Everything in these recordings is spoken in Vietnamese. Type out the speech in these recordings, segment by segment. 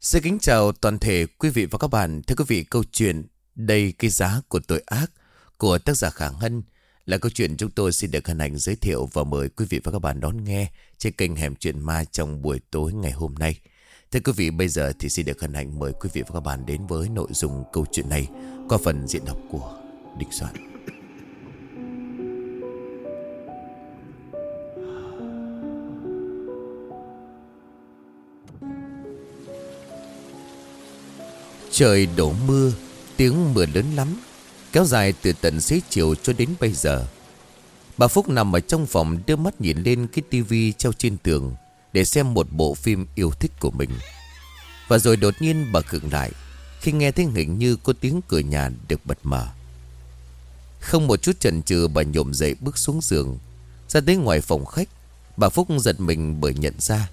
Xin kính chào toàn thể quý vị và các bạn. Thưa quý vị, câu chuyện Đây cái giá của tội ác của tác giả Khả Hân là câu chuyện chúng tôi xin được hân hạnh giới thiệu và mời quý vị và các bạn đón nghe trên kênh Hẻm Chuyện Ma trong buổi tối ngày hôm nay. Thưa quý vị, bây giờ thì xin được hân hạnh mời quý vị và các bạn đến với nội dung câu chuyện này qua phần diễn đọc của Đình Soạn. Trời đổ mưa, tiếng mưa lớn lắm, kéo dài từ tận xế chiều cho đến bây giờ. Bà Phúc nằm ở trong phòng đưa mắt nhìn lên cái tivi treo trên tường để xem một bộ phim yêu thích của mình. Và rồi đột nhiên bà khựng lại khi nghe thấy hình như có tiếng cửa nhà được bật mở. Không một chút chần chừ bà nhổm dậy bước xuống giường, ra tới ngoài phòng khách. Bà Phúc giật mình bởi nhận ra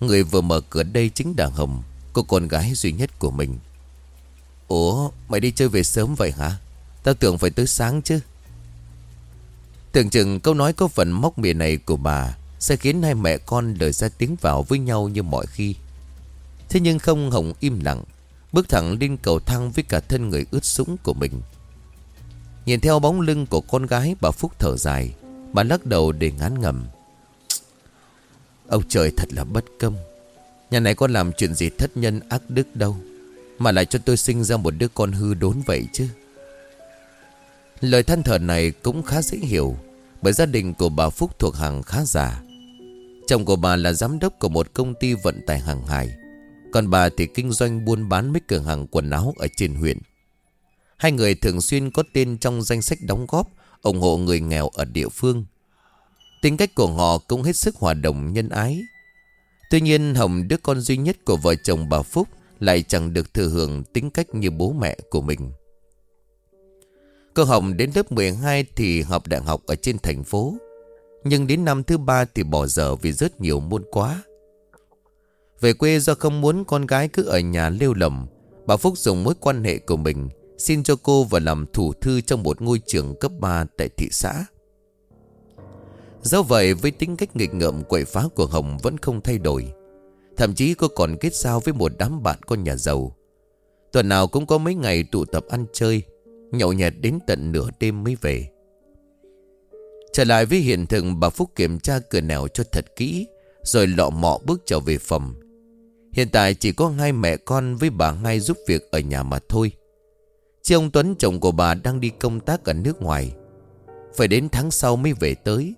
Người vừa mở cửa đây chính là Hồng Cô con gái duy nhất của mình Ủa, mày đi chơi về sớm vậy hả? Tao tưởng phải tới sáng chứ. Tưởng chừng câu nói có phần móc mỉa này của bà Sẽ khiến hai mẹ con lời ra tiếng vào với nhau như mọi khi. Thế nhưng không Hồng im lặng, Bước thẳng lên cầu thang với cả thân người ướt sũng của mình. Nhìn theo bóng lưng của con gái, bà Phúc thở dài. Bà lắc đầu để ngán ngầm Ông trời thật là bất công. Nhà này con làm chuyện gì thất nhân ác đức đâu. Mà lại cho tôi sinh ra một đứa con hư đốn vậy chứ. Lời than thở này cũng khá dễ hiểu, Bởi gia đình của bà Phúc thuộc hàng khá già. Chồng của bà là giám đốc của một công ty vận tải hàng hải. Còn bà thì kinh doanh buôn bán mấy cửa hàng quần áo ở trên huyện. Hai người thường xuyên có tên trong danh sách đóng góp, ủng hộ người nghèo ở địa phương. Tính cách của họ cũng hết sức hòa đồng, nhân ái. Tuy nhiên, Hồng, đứa con duy nhất của vợ chồng bà Phúc lại chẳng được thừa hưởng tính cách như bố mẹ của mình. Cô Hồng đến lớp 12 thì học đại học ở trên thành phố. Nhưng đến năm thứ ba thì bỏ dở vì rất nhiều môn quá. Về quê do không muốn con gái cứ ở nhà lêu lầm, Bà Phúc dùng mối quan hệ của mình Xin cho cô vào làm thủ thư trong một ngôi trường cấp 3 tại thị xã. Do vậy, với tính cách nghịch ngợm quậy phá của Hồng vẫn không thay đổi. Thậm chí cô còn kết giao với một đám bạn con nhà giàu. Tuần nào cũng có mấy ngày tụ tập ăn chơi, Nhậu nhẹt đến tận nửa đêm mới về. Trở lại với hiện thực bà Phúc kiểm tra cửa nẻo cho thật kỹ, Rồi lọ mọ bước trở về phòng. Hiện tại chỉ có hai mẹ con với bà hai giúp việc ở nhà mà thôi. Chị ông Tuấn, chồng của bà đang đi công tác ở nước ngoài. Phải đến tháng sau mới về tới.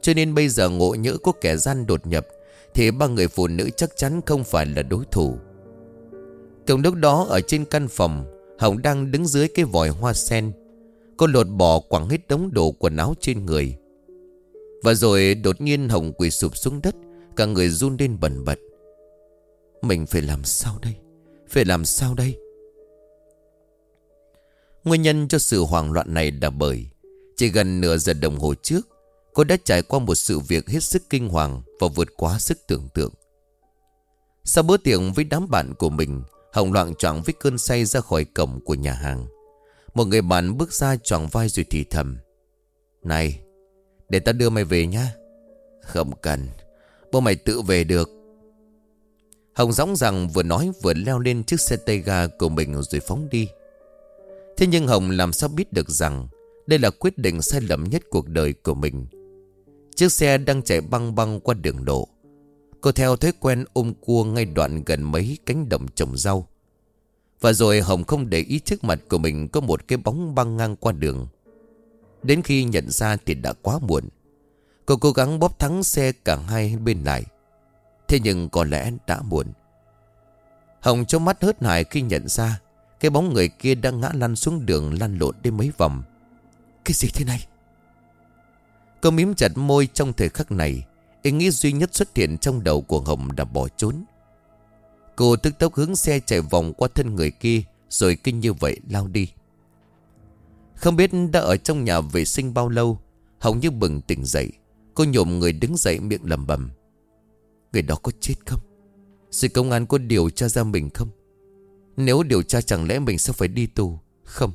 Cho nên bây giờ ngộ nhỡ có kẻ gian đột nhập thì ba người phụ nữ chắc chắn không phải là đối thủ. Cùng lúc đó, ở trên căn phòng, Hồng đang đứng dưới cái vòi hoa sen. Cô lột bỏ quẳng hết đống đồ quần áo trên người. Và rồi đột nhiên Hồng quỳ sụp xuống đất, Cả người run lên bẩn bật. Mình phải làm sao đây? Phải làm sao đây? Nguyên nhân cho sự hoảng loạn này là bởi, Chỉ gần nửa giờ đồng hồ trước Cô đã trải qua một sự việc hết sức kinh hoàng Và vượt quá sức tưởng tượng. Sau bữa tiệc với đám bạn của mình, Hồng loạn choạng với cơn say ra khỏi cổng của nhà hàng. Một người bạn bước ra choàng vai rồi thì thầm, Này, Để ta đưa mày về nhá. Không cần, Bố mày tự về được. Hồng gióng rằng vừa nói vừa leo lên chiếc xe tay ga của mình rồi phóng đi. Thế nhưng Hồng làm sao biết được rằng Đây là quyết định sai lầm nhất cuộc đời của mình. Chiếc xe đang chạy băng băng qua đường lộ. Cô theo thói quen ôm cua ngay đoạn gần mấy cánh đồng trồng rau. Và rồi Hồng không để ý trước mặt của mình có một cái bóng băng ngang qua đường. Đến khi nhận ra thì đã quá muộn. Cô cố gắng bóp thắng xe cả hai bên lại Thế nhưng có lẽ đã muộn. Hồng trong mắt hớt hải khi nhận ra Cái bóng người kia đang ngã lăn xuống đường lăn lộn đến mấy vòng. Cái gì thế này? Cô mím chặt môi trong thời khắc này, Ý nghĩ duy nhất xuất hiện trong đầu của Hồng là bỏ trốn. Cô tức tốc hướng xe chạy vòng qua thân người kia, Rồi kinh như vậy lao đi. Không biết đã ở trong nhà vệ sinh bao lâu, Hồng như bừng tỉnh dậy, Cô nhổm người đứng dậy miệng lầm bầm Người đó có chết không? Sự công an có điều tra ra mình không? Nếu điều tra chẳng lẽ mình sẽ phải đi tù? Không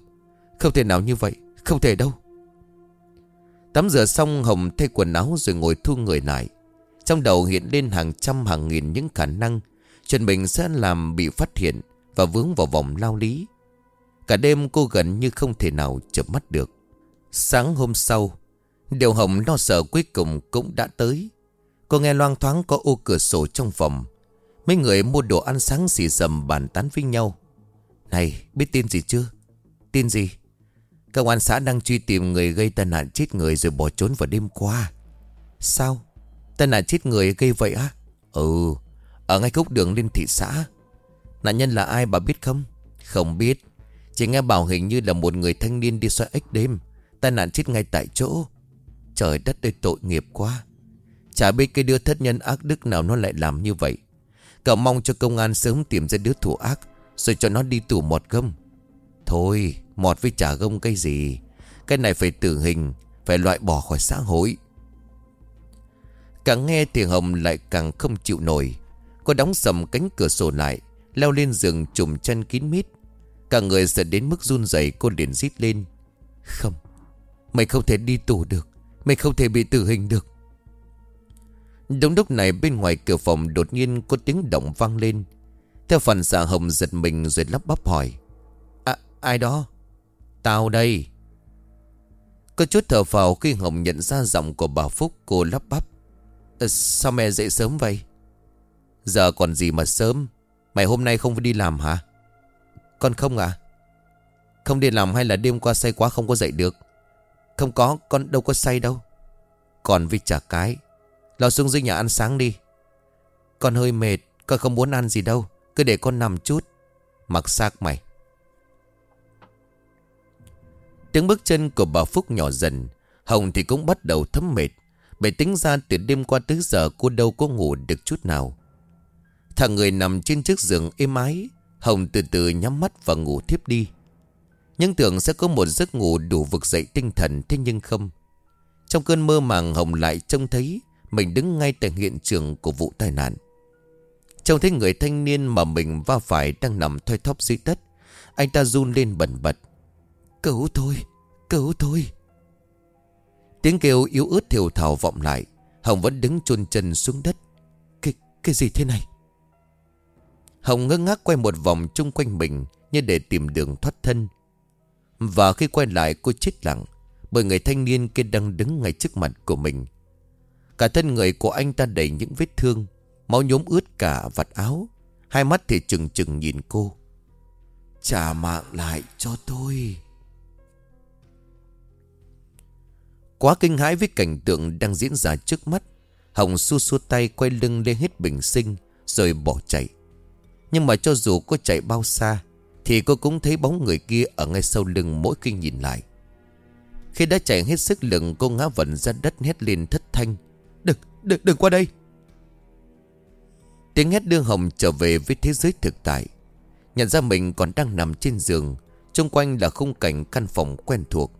Không thể nào như vậy, Không thể đâu. Tắm rửa xong Hồng thay quần áo rồi ngồi thu người lại. Trong đầu hiện lên hàng trăm hàng nghìn những khả năng. Chuyện mình sẽ làm bị phát hiện Và vướng vào vòng lao lý. Cả đêm cô gần như không thể nào chợp mắt được. Sáng hôm sau, Điều Hồng lo sợ cuối cùng cũng đã tới. Cô nghe loang thoáng có ô cửa sổ trong phòng. Mấy người mua đồ ăn sáng xì dầm bàn tán với nhau. Này, biết tin gì chưa? Tin gì? Công an xã đang truy tìm người gây tai nạn chết người rồi bỏ trốn vào đêm qua. Sao? Tai nạn chết người gây vậy á? Ừ Ở ngay khúc đường lên thị xã. Nạn nhân là ai bà biết không? Không biết. Chỉ nghe bảo hình như là một người thanh niên đi xoay ếch đêm. Tai nạn chết ngay tại chỗ. Trời đất ơi, tội nghiệp quá. Chả biết cái đứa thất nhân ác đức nào nó lại làm như vậy. Cậu mong cho công an sớm tìm ra đứa thủ ác, Rồi cho nó đi tù một gâm. Thôi mọt với trả gông cái gì. Cái này phải tử hình, Phải loại bỏ khỏi xã hội. Càng nghe thì Hồng lại càng không chịu nổi. Cô đóng sầm cánh cửa sổ lại, Leo lên giường trùm chân kín mít. Cả người sợ đến mức run rẩy, cô liền rít lên. Không, Mày không thể đi tù được. Mày không thể bị tử hình được. Đúng lúc này bên ngoài cửa phòng đột nhiên có tiếng động vang lên. Theo phần xạ hồng giật mình rồi lắp bắp hỏi. À ai đó? Tao đây. Có chút thở phào khi Hồng nhận ra giọng của bà Phúc cô lắp bắp. À, Sao mẹ dậy sớm vậy? Giờ còn gì mà sớm? Mày hôm nay không đi làm hả? Con không à Không đi làm hay là đêm qua say quá không có dậy được? Không có con đâu có say đâu. Còn vì chả cái. Lo xuống dưới nhà ăn sáng đi. Con hơi mệt Con không muốn ăn gì đâu Cứ để con nằm chút. Mặc xác mày. Tiếng bước chân của bà Phúc nhỏ dần. Hồng thì cũng bắt đầu thấm mệt. Bởi tính ra từ đêm qua tới giờ cô đâu có ngủ được chút nào. Thằng người nằm trên chiếc giường êm ái, Hồng từ từ nhắm mắt và ngủ thiếp đi. Nhưng tưởng sẽ có một giấc ngủ đủ vực dậy tinh thần, Thế nhưng không. Trong cơn mơ màng, Hồng lại trông thấy mình đứng ngay tại hiện trường của vụ tai nạn. Trông thấy người thanh niên mà mình va phải đang nằm thoi thóp dưới đất, Anh ta run lên bẩn bật. Cứu tôi, cứu tôi. Tiếng kêu yếu ớt thiểu thảo vọng lại. Hồng vẫn đứng chôn chân xuống đất. Cái, cái gì thế này? Hồng ngơ ngác quay một vòng chung quanh mình Như để tìm đường thoát thân. Và khi quay lại cô chết lặng Bởi người thanh niên kia đang đứng ngay trước mặt của mình. Cả thân người của anh ta đầy những vết thương Máu nhốm ướt cả vạt áo. Hai mắt thì trừng trừng nhìn cô. Trả mạng lại cho tôi. Quá kinh hãi với cảnh tượng đang diễn ra trước mắt Hồng xua xua tay quay lưng lên hết bình sinh Rồi bỏ chạy. Nhưng mà cho dù cô chạy bao xa Thì cô cũng thấy bóng người kia ở ngay sau lưng mỗi khi nhìn lại. Khi đã chạy hết sức lực cô ngã vẩn ra đất hét lên thất thanh. Đừng, đừng, đừng qua đây! Tiếng hét đưa Hồng trở về với thế giới thực tại. Nhận ra mình còn đang nằm trên giường Xung quanh là khung cảnh căn phòng quen thuộc.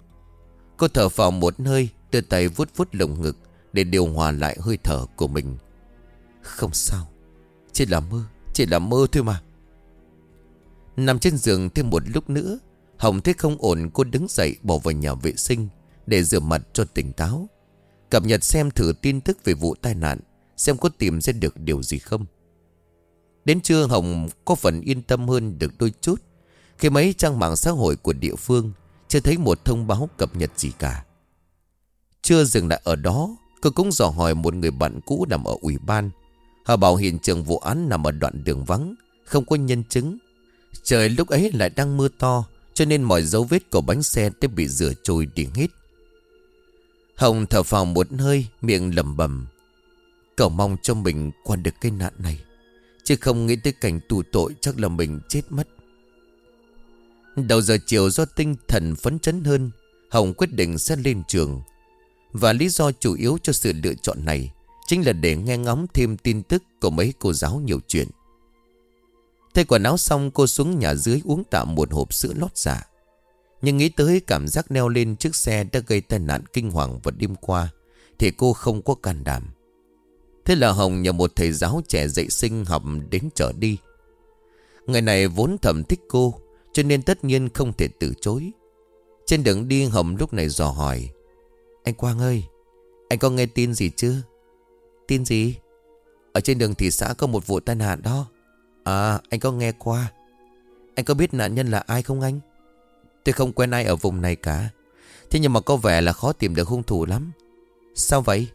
Cô thở vào một hơi, Đưa tay vuốt vuốt lồng ngực Để điều hòa lại hơi thở của mình. Không sao, Chỉ là mơ, Chỉ là mơ thôi mà. Nằm trên giường thêm một lúc nữa, Hồng thấy không ổn, cô đứng dậy bỏ vào nhà vệ sinh Để rửa mặt cho tỉnh táo. Cập nhật xem thử tin tức về vụ tai nạn, Xem có tìm ra được điều gì không. Đến trưa Hồng có phần yên tâm hơn được đôi chút. Khi mấy trang mạng xã hội của địa phương chưa thấy một thông báo cập nhật gì cả. Chưa dừng lại ở đó, Cô cũng dò hỏi một người bạn cũ nằm ở ủy ban. Họ bảo hiện trường vụ án nằm ở đoạn đường vắng, Không có nhân chứng. Trời lúc ấy lại đang mưa to, Cho nên mọi dấu vết của bánh xe đã bị rửa trôi đi hết. Hồng thở phào một hơi, Miệng lầm bầm cậu mong cho mình qua được cái nạn này, Chứ không nghĩ tới cảnh tù tội Chắc là mình chết mất. Đầu giờ chiều do tinh thần phấn chấn hơn, Hồng quyết định sẽ lên trường. Và lý do chủ yếu cho sự lựa chọn này Chính là để nghe ngóng thêm tin tức Của mấy cô giáo nhiều chuyện. Thay quần áo xong, cô xuống nhà dưới uống tạm một hộp sữa lót giả nhưng nghĩ tới cảm giác neo lên chiếc xe đã gây tai nạn kinh hoàng vào đêm qua, Thì cô không có can đảm. Thế là Hồng nhờ một thầy giáo trẻ dạy sinh học đến chở đi. Người này vốn thầm thích cô cho nên tất nhiên không thể từ chối. Trên đường đi, Hồng lúc này dò hỏi, Anh Quang ơi, Anh có nghe tin gì chưa? Tin gì? Ở trên đường thị xã có một vụ tai nạn đó. À anh có nghe qua. Anh có biết nạn nhân là ai không anh? Tôi không quen ai ở vùng này cả. Thế nhưng mà có vẻ là khó tìm được hung thủ lắm. Sao vậy?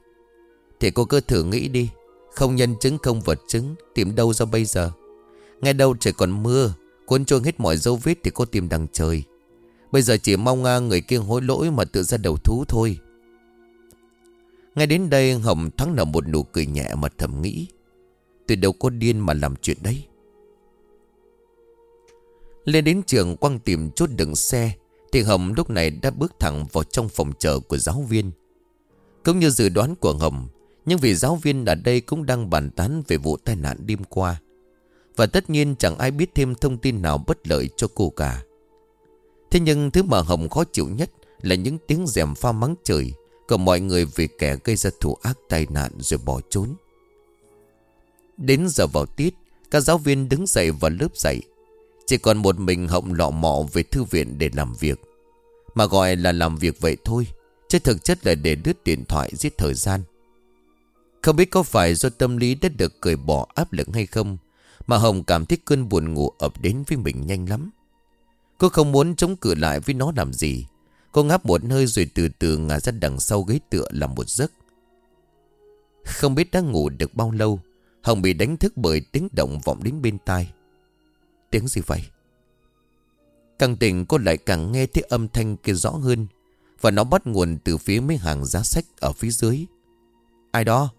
Thì cô cứ thử nghĩ đi. Không nhân chứng, không vật chứng, Tìm đâu ra bây giờ. Ngay đâu trời còn mưa Cuốn trôi hết mọi dấu vết thì cô tìm đằng trời. Bây giờ chỉ mong à, người kia hối lỗi mà tự ra đầu thú thôi. Ngay đến đây, Hồng thắng nở một nụ cười nhẹ mà thầm nghĩ. Tôi đâu có điên mà làm chuyện đấy. Lên đến trường quăng tìm chốt đựng xe, Thì Hồng lúc này đã bước thẳng vào trong phòng chờ của giáo viên. Cũng như dự đoán của Hồng, Nhưng vì giáo viên ở đây cũng đang bàn tán về vụ tai nạn đêm qua và tất nhiên chẳng ai biết thêm thông tin nào bất lợi cho cô cả. Thế nhưng thứ mà Hồng khó chịu nhất Là những tiếng rèm pha mắng trời Của mọi người về kẻ gây ra thủ ác tai nạn rồi bỏ trốn. Đến giờ vào tiết, Các giáo viên đứng dậy vào lớp dạy. Chỉ còn một mình Hồng lọ mọ về thư viện để làm việc. Mà gọi là làm việc vậy thôi, Chứ thực chất là để đứt điện thoại giết thời gian. Không biết có phải do tâm lý đã được cởi bỏ áp lực hay không mà Hồng cảm thấy cơn buồn ngủ ập đến với mình nhanh lắm. Cô không muốn chống cự lại với nó làm gì. Cô ngáp một hơi rồi từ từ ngả ra đằng sau ghế tựa làm một giấc. Không biết đã ngủ được bao lâu, Hồng bị đánh thức bởi tiếng động vọng đến bên tai. Tiếng gì vậy? Càng tỉnh cô lại càng nghe thấy âm thanh kia rõ hơn, Và nó bắt nguồn từ phía mấy hàng giá sách ở phía dưới. Ai đó?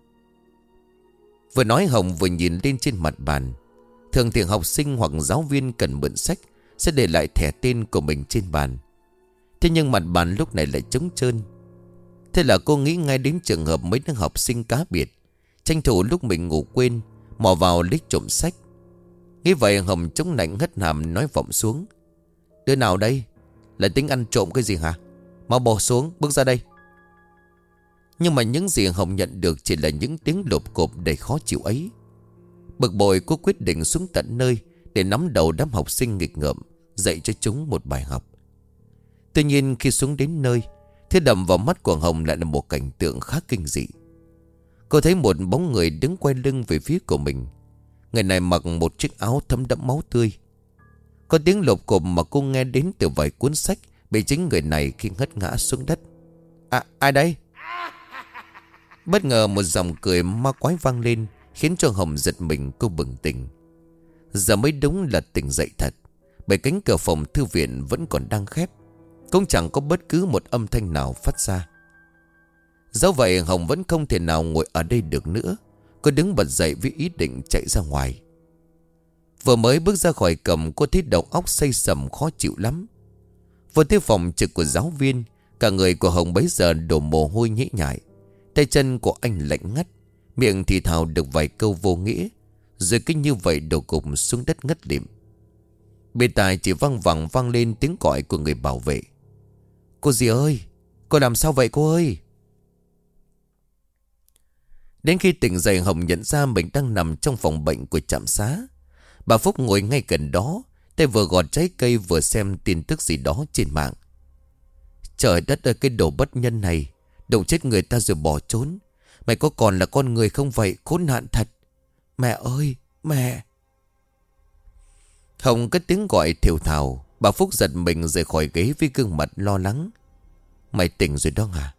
Vừa nói Hồng vừa nhìn lên trên mặt bàn Thường thì học sinh hoặc giáo viên cần mượn sách Sẽ để lại thẻ tên của mình trên bàn. Thế nhưng mặt bàn lúc này lại trống trơn. Thế là cô nghĩ ngay đến trường hợp mấy đứa học sinh cá biệt, Tranh thủ lúc mình ngủ quên, Mò vào lít trộm sách. Nghĩ vậy Hồng chống nạnh hất hàm nói vọng xuống. Đứa nào đây? Lại tính ăn trộm cái gì hả? Mau bỏ xuống, bước ra đây. Nhưng mà những gì Hồng nhận được Chỉ là những tiếng lộp cộp đầy khó chịu ấy. Bực bội cô quyết định xuống tận nơi Để nắm đầu đám học sinh nghịch ngợm, Dạy cho chúng một bài học. Tuy nhiên khi xuống đến nơi Thế đầm vào mắt của Hồng lại là một cảnh tượng khá kinh dị. Cô thấy một bóng người đứng quay lưng về phía của mình. Người này mặc một chiếc áo thấm đẫm máu tươi. Có tiếng lộp cộp mà cô nghe đến từ vài cuốn sách Bị chính người này khi ngất ngã xuống đất. À ai đây? Bất ngờ một dòng cười ma quái vang lên. Khiến cho Hồng giật mình cô bừng tỉnh. Giờ mới đúng là tỉnh dậy thật, Bởi cánh cửa phòng thư viện vẫn còn đang khép, Cũng chẳng có bất cứ một âm thanh nào phát ra. Dẫu vậy Hồng vẫn không thể nào ngồi ở đây được nữa, Cô đứng bật dậy với ý định chạy ra ngoài. Vừa mới bước ra khỏi cầm, Cô thấy đầu óc say sầm khó chịu lắm. Vừa tới phòng trực của giáo viên, Cả người của Hồng bấy giờ đổ mồ hôi nhễ nhại, Tay chân của anh lạnh ngắt. Miệng thì thào được vài câu vô nghĩa Rồi cứ như vậy đổ cục xuống đất ngất liệm Bên tài chỉ văng vẳng vang lên tiếng gọi của người bảo vệ Cô gì ơi Cô làm sao vậy cô ơi Đến khi tỉnh dậy Hồng nhận ra mình đang nằm trong phòng bệnh của trạm xá. Bà Phúc ngồi ngay gần đó, tay vừa gọt trái cây vừa xem tin tức gì đó trên mạng. Trời đất ơi cái đồ bất nhân này, động chết người ta rồi bỏ trốn. Mày có còn là con người không vậy, khốn nạn thật. Mẹ ơi, mẹ. Hồng cất tiếng gọi thiểu thảo, bà Phúc giật mình rời khỏi ghế với gương mặt lo lắng. Mày tỉnh rồi đó hả?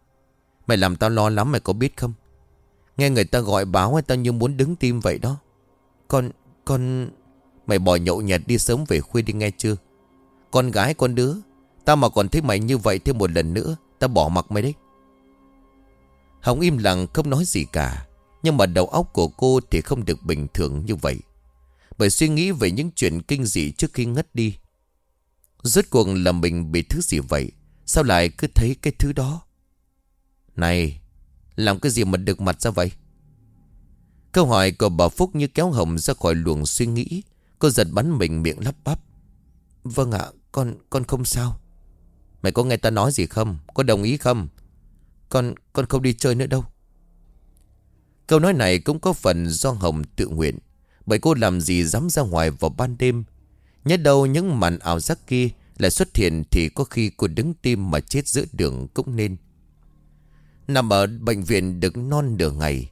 Mày làm tao lo lắm mày có biết không? Nghe người ta gọi báo tao như muốn đứng tim vậy đó Con, con... Mày bỏ nhậu nhạt đi sớm về khuya đi nghe chưa Con gái con đứa Tao mà còn thấy mày như vậy thêm một lần nữa Tao bỏ mặc mày đấy Hồng im lặng, không nói gì cả. Nhưng mà đầu óc của cô thì không được bình thường như vậy. Bởi suy nghĩ về những chuyện kinh dị trước khi ngất đi. Rốt cuộc là mình bị thứ gì vậy? Sao lại cứ thấy cái thứ đó? Này, làm cái gì mà được mặt ra vậy? Câu hỏi của bà Phúc như kéo Hồng ra khỏi luồng suy nghĩ. Cô giật bắn mình miệng lắp bắp. Vâng ạ, con con không sao. Mày có nghe ta nói gì không? Có đồng ý không? Con con không đi chơi nữa đâu. Câu nói này cũng có phần do Hồng tự nguyện. Bởi cô làm gì dám ra ngoài vào ban đêm. Nhất đâu những màn ảo giác kia Lại xuất hiện thì có khi cô đứng tim mà chết giữa đường cũng nên. Nằm ở bệnh viện được non nửa ngày,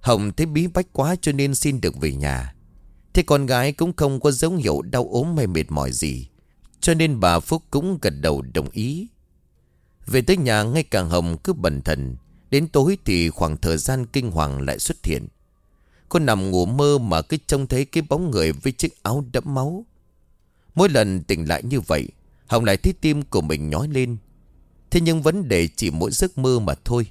Hồng thấy bí bách quá cho nên xin được về nhà. Thế con gái cũng không có dấu hiệu đau ốm hay mệt mỏi gì, Cho nên bà Phúc cũng gật đầu đồng ý. Về tới nhà, ngay càng Hồng cứ bần thần. Đến tối thì khoảng thời gian kinh hoàng lại xuất hiện. Cô nằm ngủ mơ mà cứ trông thấy cái bóng người với chiếc áo đẫm máu. Mỗi lần tỉnh lại như vậy, Hồng lại thấy tim của mình nhói lên. Thế nhưng vấn đề chỉ mỗi giấc mơ mà thôi.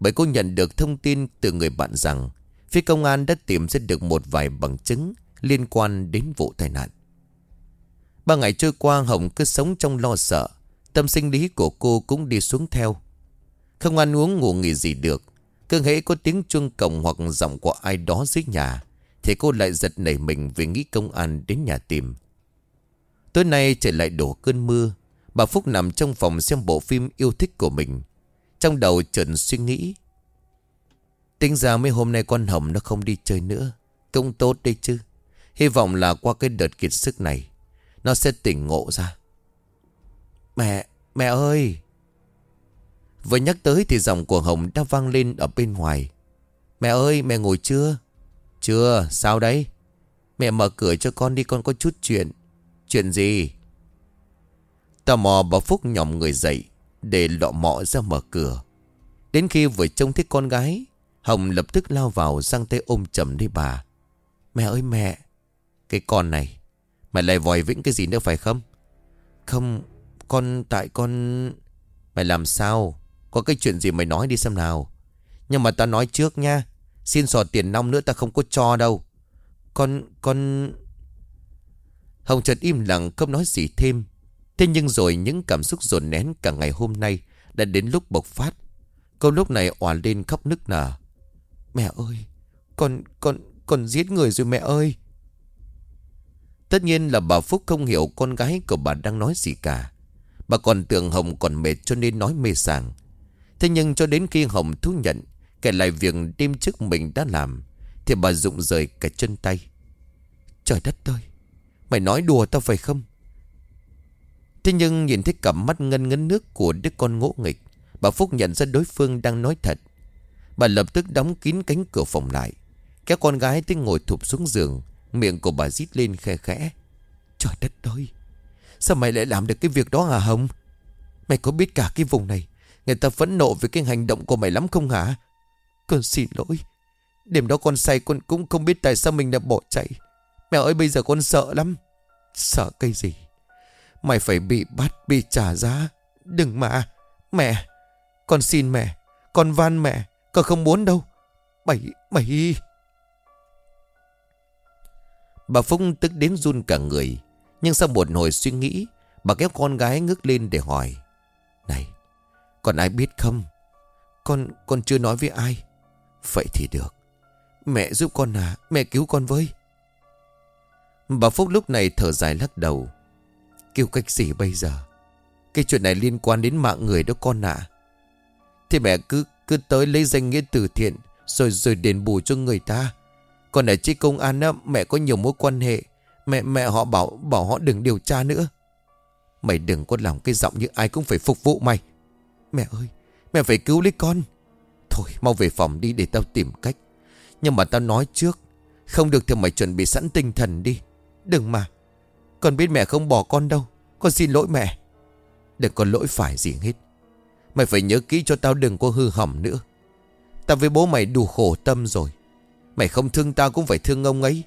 Bởi cô nhận được thông tin từ người bạn rằng, Phía công an đã tìm ra được một vài bằng chứng Liên quan đến vụ tai nạn. Ba ngày trôi qua, Hồng cứ sống trong lo sợ. Tâm sinh lý của cô cũng đi xuống theo. Không ăn uống, ngủ nghỉ gì được. Cứ hễ có tiếng chuông cổng hoặc giọng của ai đó dưới nhà, Thì cô lại giật nảy mình vì nghĩ công an đến nhà tìm. Tối nay trời lại đổ cơn mưa. Bà Phúc nằm trong phòng xem bộ phim yêu thích của mình. Trong đầu trần suy nghĩ. Tính ra mấy hôm nay con Hồng nó không đi chơi nữa. Cũng tốt đấy chứ. Hy vọng là qua cái đợt kiệt sức này, Nó sẽ tỉnh ngộ ra. Mẹ, mẹ ơi Vừa nhắc tới thì giọng của Hồng đã vang lên ở bên ngoài Mẹ ơi, mẹ ngồi chưa? Chưa, sao đấy? Mẹ mở cửa cho con đi con có chút chuyện Chuyện gì? Tò mò bà Phúc nhỏm người dậy Để lọ mọ ra mở cửa Đến khi vừa trông thấy con gái Hồng lập tức lao vào sang tay ôm chầm đi bà Mẹ ơi mẹ Cái con này Mày lại vòi vĩnh cái gì nữa phải không Không con, tại con, Mày làm sao? Có cái chuyện gì mày nói đi xem nào. Nhưng mà ta nói trước nha, Xin sò tiền nong nữa ta không có cho đâu. Con Con, Hồng chợt im lặng, không nói gì thêm. Thế nhưng rồi những cảm xúc dồn nén cả ngày hôm nay Đã đến lúc bộc phát. Câu lúc này òa lên khóc nức nở. Mẹ ơi, Con con con giết người rồi mẹ ơi. Tất nhiên là bà Phúc không hiểu con gái của bà đang nói gì cả. Bà còn tưởng Hồng còn mệt cho nên nói mê sàng Thế nhưng cho đến khi Hồng thú nhận, Kể lại việc đêm trước mình đã làm, Thì bà rụng rời cả chân tay. Trời đất ơi, Mày nói đùa tao phải không? Thế nhưng nhìn thấy cặp mắt ngân ngấn nước của đứa con ngỗ nghịch, Bà Phúc nhận ra đối phương đang nói thật. Bà lập tức đóng kín cánh cửa phòng lại, Kéo con gái tới ngồi thụp xuống giường, Miệng của bà rít lên khe khẽ. Trời đất ơi Sao mày lại làm được cái việc đó hả Hồng? Mày có biết cả cái vùng này, Người ta phẫn nộ với cái hành động của mày lắm không hả? Con xin lỗi. Đêm đó con say con cũng không biết tại sao mình đã bỏ chạy. Mẹ ơi, bây giờ con sợ lắm. Sợ cái gì? Mày phải bị bắt, bị trả giá. Đừng mà. Mẹ, Con xin mẹ. Con van mẹ. Con không muốn đâu. Mày Mày. Bà Phúc tức đến run cả người. Nhưng sau một hồi suy nghĩ Bà kéo con gái ngước lên để hỏi. Này Còn ai biết không? Con con chưa nói với ai? Vậy thì được. Mẹ giúp con à Mẹ cứu con với. Bà Phúc lúc này thở dài lắc đầu. Kêu cách gì bây giờ? Cái chuyện này liên quan đến mạng người đó con ạ. Thì mẹ cứ cứ tới lấy danh nghĩa từ thiện Rồi rồi đền bù cho người ta. Còn ở trên công an á, mẹ có nhiều mối quan hệ Mẹ mẹ họ bảo bảo họ đừng điều tra nữa. Mày đừng có lòng cái giọng như ai cũng phải phục vụ mày. Mẹ ơi, Mẹ phải cứu lấy con. Thôi, mau về phòng đi để tao tìm cách. Nhưng mà tao nói trước, Không được thì mày chuẩn bị sẵn tinh thần đi. Đừng mà. Con biết mẹ không bỏ con đâu. Con xin lỗi mẹ. Đừng có lỗi phải gì hết. Mày phải nhớ kỹ cho tao đừng có hư hỏng nữa. Tao với bố mày đủ khổ tâm rồi. Mày không thương tao cũng phải thương ông ấy.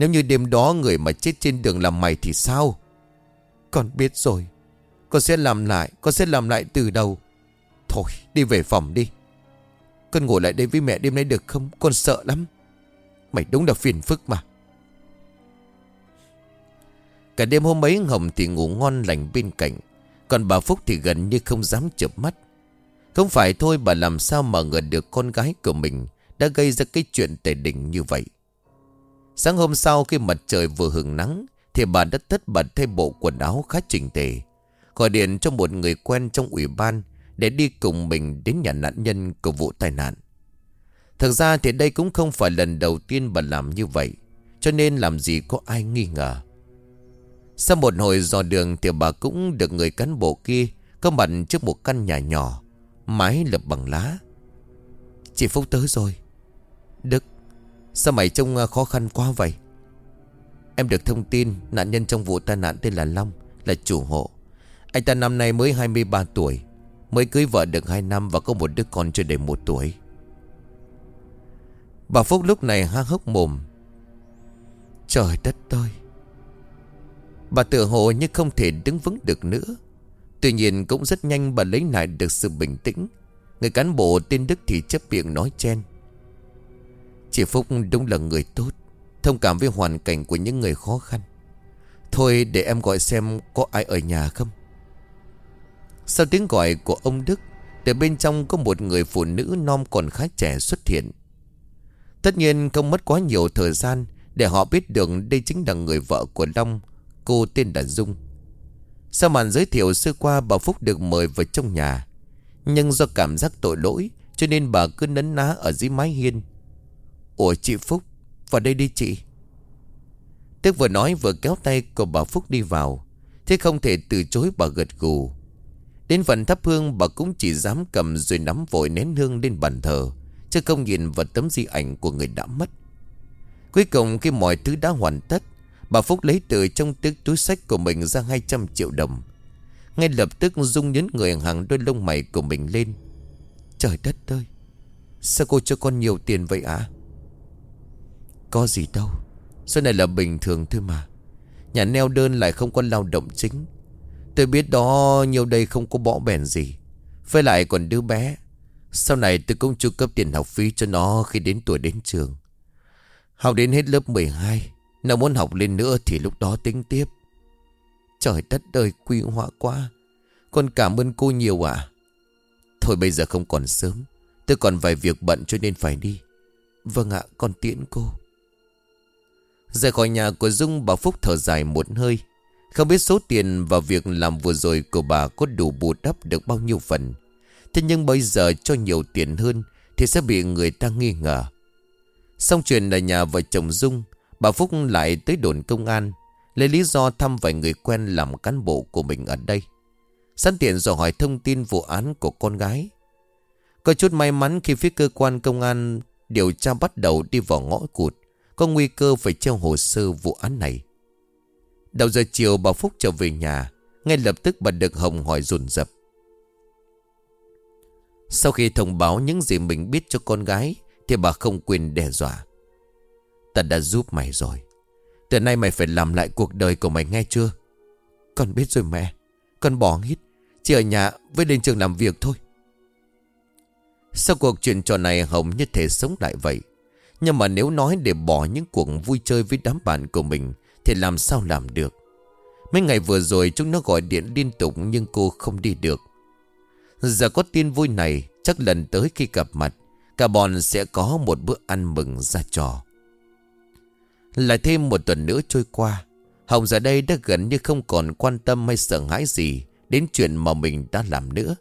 Nếu như đêm đó người mà chết trên đường là mày thì sao? Con biết rồi. Con sẽ làm lại, Con sẽ làm lại từ đầu. Thôi, đi về phòng đi. Con ngồi lại đây với mẹ đêm nay được không? Con sợ lắm. Mày đúng là phiền phức mà. Cả đêm hôm ấy Hồng thì ngủ ngon lành bên cạnh, Còn bà Phúc thì gần như không dám chợp mắt. Không phải thôi bà làm sao mà ngờ được con gái của mình Đã gây ra cái chuyện tề đình như vậy. Sáng hôm sau khi mặt trời vừa hừng nắng Thì bà đã tất bật thay bộ quần áo khá chỉnh tề Gọi điện cho một người quen trong ủy ban Để đi cùng mình đến nhà nạn nhân của vụ tai nạn Thực ra thì đây cũng không phải lần đầu tiên bà làm như vậy Cho nên làm gì có ai nghi ngờ sau một hồi dò đường thì bà cũng được người cán bộ kia có mặt trước một căn nhà nhỏ, mái lập bằng lá. Chị Phúc tới rồi. Đức, sao mày trông ờ, khó khăn quá vậy? Em được thông tin nạn nhân trong vụ tai nạn tên là Long, Là chủ hộ. Anh ta năm nay mới 23 tuổi, Mới cưới vợ được 2 năm và có một đứa con chưa đầy một tuổi. Bà Phúc lúc này há hốc mồm. Trời đất ơi! Bà tự hồ như không thể đứng vững được nữa. Tuy nhiên cũng rất nhanh bà lấy lại được sự bình tĩnh. Người cán bộ tên Đức thì chấp miệng nói chen. Chị Phúc đúng là người tốt, Thông cảm với hoàn cảnh của những người khó khăn. Thôi để em gọi xem có ai ở nhà không? Sau tiếng gọi của ông Đức Từ bên trong có một người phụ nữ non còn khá trẻ xuất hiện. Tất nhiên không mất quá nhiều thời gian Để họ biết được đây chính là người vợ của Long, Cô tên là Dung. Sau màn giới thiệu sơ qua, bà Phúc được mời vào trong nhà. Nhưng do cảm giác tội lỗi, Cho nên bà cứ nấn ná ở dưới mái hiên Ủa chị Phúc, Vào đây đi chị. Tức vừa nói vừa kéo tay của bà Phúc đi vào, Thế không thể từ chối bà gật gù. Đến phần thắp hương, bà cũng chỉ dám cầm rồi nắm vội nén hương lên bàn thờ, Chứ không nhìn vào tấm di ảnh của người đã mất. Cuối cùng khi mọi thứ đã hoàn tất, Bà Phúc lấy từ trong tiếc túi sách của mình ra 200 triệu đồng. Ngay lập tức Dung nhấn người hàng đôi lông mày của mình lên. Trời đất ơi, Sao cô cho con nhiều tiền vậy ạ? Có gì đâu. Số này là bình thường thôi mà. Nhà neo đơn lại không có lao động chính. Tôi biết đó, nhiều đây không có bỏ bèn gì. Với lại còn đứa bé. Sau này tôi cũng chu cấp tiền học phí cho nó khi đến tuổi đến trường. Học đến hết lớp 12 Nó muốn học lên nữa thì lúc đó tính tiếp. Trời đất ơi, quy họa quá. Con cảm ơn cô nhiều à Thôi bây giờ không còn sớm. Tôi còn vài việc bận cho nên phải đi. Vâng ạ, con tiễn cô. Rời khỏi nhà của Dung, bà Phúc thở dài một hơi. Không biết số tiền và việc làm vừa rồi của bà có đủ bù đắp được bao nhiêu phần. Thế nhưng bây giờ cho nhiều tiền hơn Thì sẽ bị người ta nghi ngờ. Xong chuyện ở nhà vợ chồng Dung, Bà Phúc lại tới đồn công an, Lấy lý do thăm vài người quen làm cán bộ của mình ở đây. Sẵn tiện dò hỏi thông tin vụ án của con gái. Có chút may mắn khi phía cơ quan công an điều tra bắt đầu đi vào ngõ cụt. Có nguy cơ phải treo hồ sơ vụ án này. Đầu giờ chiều, bà Phúc trở về nhà, Ngay lập tức bà được Hồng hỏi dồn dập. Sau khi thông báo những gì mình biết cho con gái, Thì bà không quên đe dọa. Ta đã giúp mày rồi. Từ nay mày phải làm lại cuộc đời của mày nghe chưa? Con biết rồi mẹ. Con bỏ hết. Chỉ ở nhà với lên trường làm việc thôi. Sau cuộc chuyện trò này, Hồng như thể sống lại vậy. Nhưng mà nếu nói để bỏ những cuộc vui chơi với đám bạn của mình, Thì làm sao làm được? Mấy ngày vừa rồi chúng nó gọi điện liên tục Nhưng cô không đi được. Giờ có tin vui này, Chắc lần tới khi gặp mặt, Cả bọn sẽ có một bữa ăn mừng ra trò. Lại thêm một tuần nữa trôi qua, Hồng giờ đây đã gần như không còn quan tâm hay sợ hãi gì Đến chuyện mà mình đã làm nữa.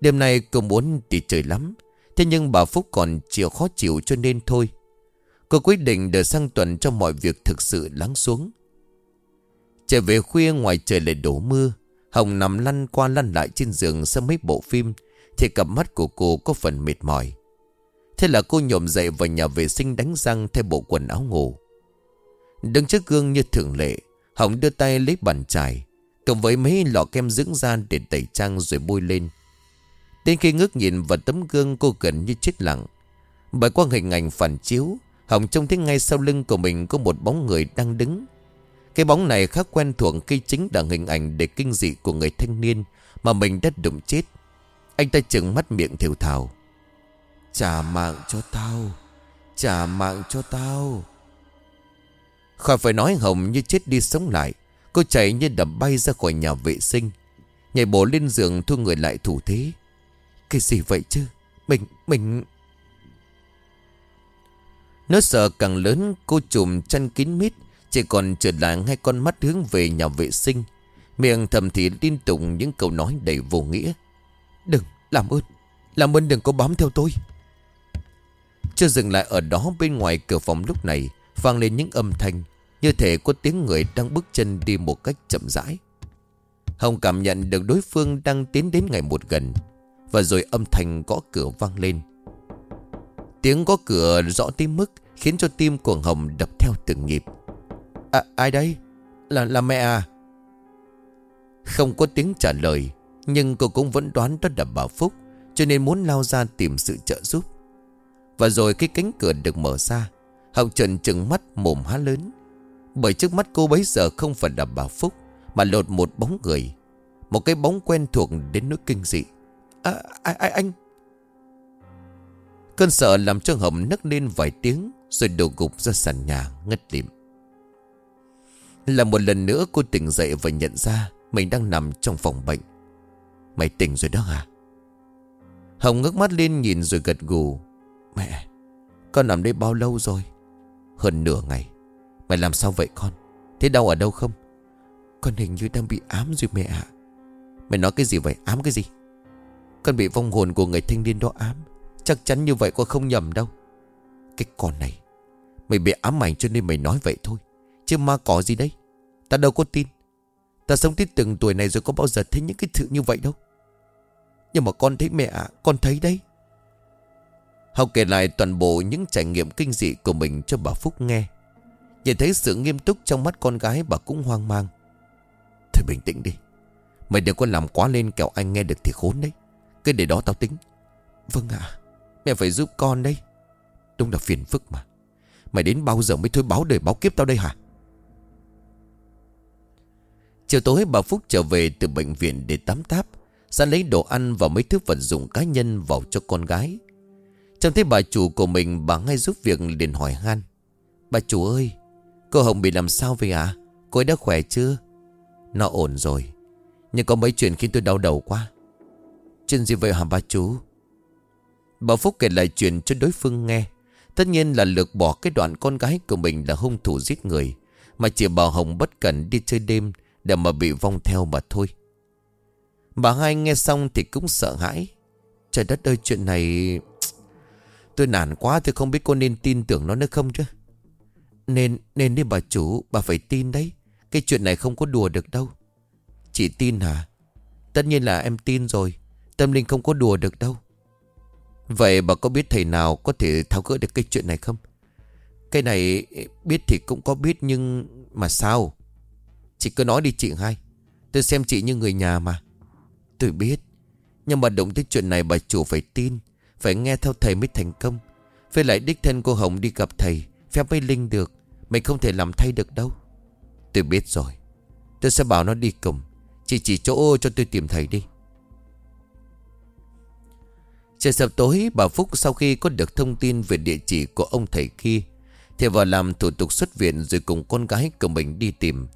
Đêm nay cô muốn đi trời lắm Thế nhưng bà Phúc còn chịu khó chịu cho nên thôi. Cô quyết định đợi sang tuần cho mọi việc thực sự lắng xuống. Trở về khuya ngoài trời lại đổ mưa, Hồng nằm lăn qua lăn lại trên giường xem mấy bộ phim, Thì cặp mắt của cô có phần mệt mỏi. Thế là cô nhổm dậy vào nhà vệ sinh đánh răng thay bộ quần áo ngủ. Đứng trước gương như thường lệ, Hồng đưa tay lấy bàn chải, Cộng với mấy lọ kem dưỡng da để tẩy trang rồi bôi lên. Đến khi ngước nhìn vào tấm gương cô gần như chết lặng, Bởi qua hình ảnh phản chiếu, Hồng trông thấy ngay sau lưng của mình có một bóng người đang đứng. Cái bóng này khá quen thuộc khi chính là hình ảnh để kinh dị của người thanh niên Mà mình đã đụng chết. Anh ta trừng mắt miệng thiểu thào. Trả mạng cho tao, Trả mạng cho tao. Khỏi phải nói Hồng như chết đi sống lại, Cô chạy như đập bay ra khỏi nhà vệ sinh, Nhảy bổ lên giường thu người lại thủ thế. Cái gì vậy chứ? Mình, mình Nó sợ càng lớn Cô chùm chăn kín mít Chỉ còn trượt lại hai con mắt hướng về nhà vệ sinh. Miệng thầm thì liên tục những câu nói đầy vô nghĩa. Đừng, làm ơn Làm ơn đừng có bám theo tôi. Chưa dừng lại ở đó bên ngoài cửa phòng lúc này vang lên những âm thanh. Như thể có tiếng người đang bước chân đi một cách chậm rãi. Hồng cảm nhận được đối phương đang tiến đến ngày một gần. Và rồi âm thanh gõ cửa vang lên. Tiếng gõ cửa rõ tới mức Khiến cho tim của Hồng đập theo từng nhịp. À ai đây? Là là mẹ à? Không có tiếng trả lời, Nhưng cô cũng vẫn đoán đó là bà Phúc, Cho nên muốn lao ra tìm sự trợ giúp. Và rồi cái cánh cửa được mở ra hồng trần trừng mắt mồm há lớn. Bởi trước mắt cô bấy giờ không phải là bà Phúc, Mà lột một bóng người, Một cái bóng quen thuộc đến nỗi kinh dị. À, à, à anh? Cơn sợ làm cho Hồng nấc lên vài tiếng Rồi đổ gục ra sàn nhà ngất lịm. Là một lần nữa cô tỉnh dậy và nhận ra Mình đang nằm trong phòng bệnh. Mày tỉnh rồi đó hả Hồng ngước mắt lên nhìn rồi gật gù. Mẹ Con nằm đây bao lâu rồi? Hơn nửa ngày. Mày làm sao vậy con? Thế đau ở đâu không? Con hình như đang bị ám rồi mẹ ạ. Mày nói cái gì vậy? Ám cái gì? Con bị vong hồn của người thanh niên đó ám. Chắc chắn như vậy con không nhầm đâu. Cái con này, Mày bị ám ảnh cho nên mày nói vậy thôi. Chứ ma có gì đấy Ta đâu có tin. Ta sống tới từng tuổi này rồi có bao giờ thấy những cái sự như vậy đâu. Nhưng mà con thấy mẹ ạ Con thấy đấy. Học kể lại toàn bộ những trải nghiệm kinh dị của mình cho bà Phúc nghe. Nhìn thấy sự nghiêm túc trong mắt con gái, bà cũng hoang mang. Thôi bình tĩnh đi. Mày đừng có làm quá lên kẻo anh nghe được thì khốn đấy. Cái để đó tao tính. Vâng ạ, Mẹ phải giúp con đây. Đúng là phiền phức mà. Mày đến bao giờ mới thôi báo đời báo kiếp tao đây hả? Chiều tối, bà Phúc trở về từ bệnh viện để tắm táp Ra lấy đồ ăn và mấy thứ vật dụng cá nhân vào cho con gái. Trông thấy bà chủ của mình, bà ngay giúp việc liền hỏi han. Bà chủ ơi, Cô Hồng bị làm sao vậy ạ? À? Cô ấy đã khỏe chưa? Nó ổn rồi, Nhưng có mấy chuyện khiến tôi đau đầu quá. Chuyện gì vậy hả bà chú. Bà Phúc kể lại chuyện cho đối phương nghe. Tất nhiên là lược bỏ cái đoạn con gái của mình là hung thủ giết người, Mà chỉ bà Hồng bất cẩn đi chơi đêm Để mà bị vong theo mà thôi. Bà hai nghe xong thì cũng sợ hãi. Trời đất ơi, chuyện này, Tôi nản quá, tôi không biết cô nên tin tưởng nó nữa không chứ? Nên nên đi bà chủ, Bà phải tin đấy. Cái chuyện này không có đùa được đâu. Chị tin hả? Tất nhiên là em tin rồi. Tâm linh không có đùa được đâu Vậy bà có biết thầy nào có thể tháo gỡ được cái chuyện này không? Cái này biết thì cũng có biết nhưng mà sao? Chị cứ nói đi chị hai. Tôi xem chị như người nhà mà. Tôi biết. Nhưng mà động tới chuyện này bà chủ phải tin. Phải nghe theo thầy mới thành công. Phải lại đích thân cô Hồng đi gặp thầy. Phép mới linh được. Mày không thể làm thay được đâu. Tôi biết rồi. Tôi sẽ bảo nó đi cùng. Chị chỉ chỗ cho tôi tìm thầy đi. Trời sập tối, bà Phúc sau khi có được thông tin về địa chỉ của ông thầy kia Thì vào làm thủ tục xuất viện rồi cùng con gái của mình đi tìm.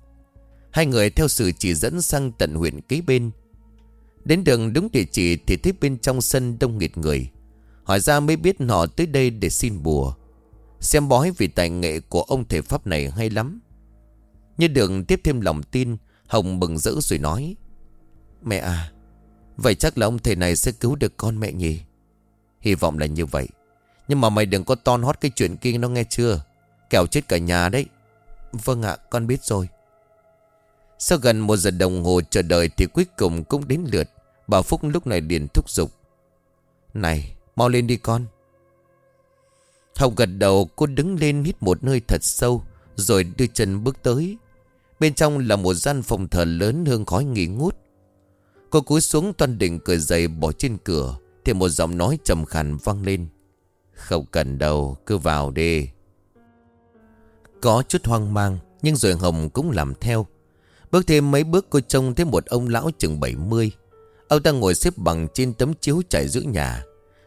Hai người theo sự chỉ dẫn sang tận huyện kế bên. Đến đường đúng địa chỉ thì thấy bên trong sân đông nghịt người. Hỏi ra mới biết họ tới đây để xin bùa. Xem bói vì tài nghệ của ông thầy Pháp này hay lắm. Như đường tiếp thêm lòng tin, Hồng bừng rỡ rồi nói, Mẹ à Vậy chắc là ông thầy này sẽ cứu được con mẹ nhỉ? Hy vọng là như vậy. Nhưng mà mày đừng có ton hót cái chuyện kia nó nghe chưa? Kẻo chết cả nhà đấy. Vâng ạ, con biết rồi. Sau gần một giờ đồng hồ chờ đợi Thì cuối cùng cũng đến lượt. Bà Phúc lúc này liền thúc giục. Này, mau lên đi con. Hồng gật đầu, cô đứng lên hít một hơi thật sâu, Rồi đưa chân bước tới. Bên trong là một gian phòng thờ lớn hương khói nghỉ ngút. Cô cúi xuống toàn đỉnh cười dày bỏ trên cửa thì một giọng nói trầm khàn vang lên. Không cần đâu cứ vào đi. Có chút hoang mang, Nhưng rồi Hồng cũng làm theo. Bước thêm mấy bước cô trông thấy một ông lão chừng 70 Ông ta ngồi xếp bằng trên tấm chiếu trải giữa nhà.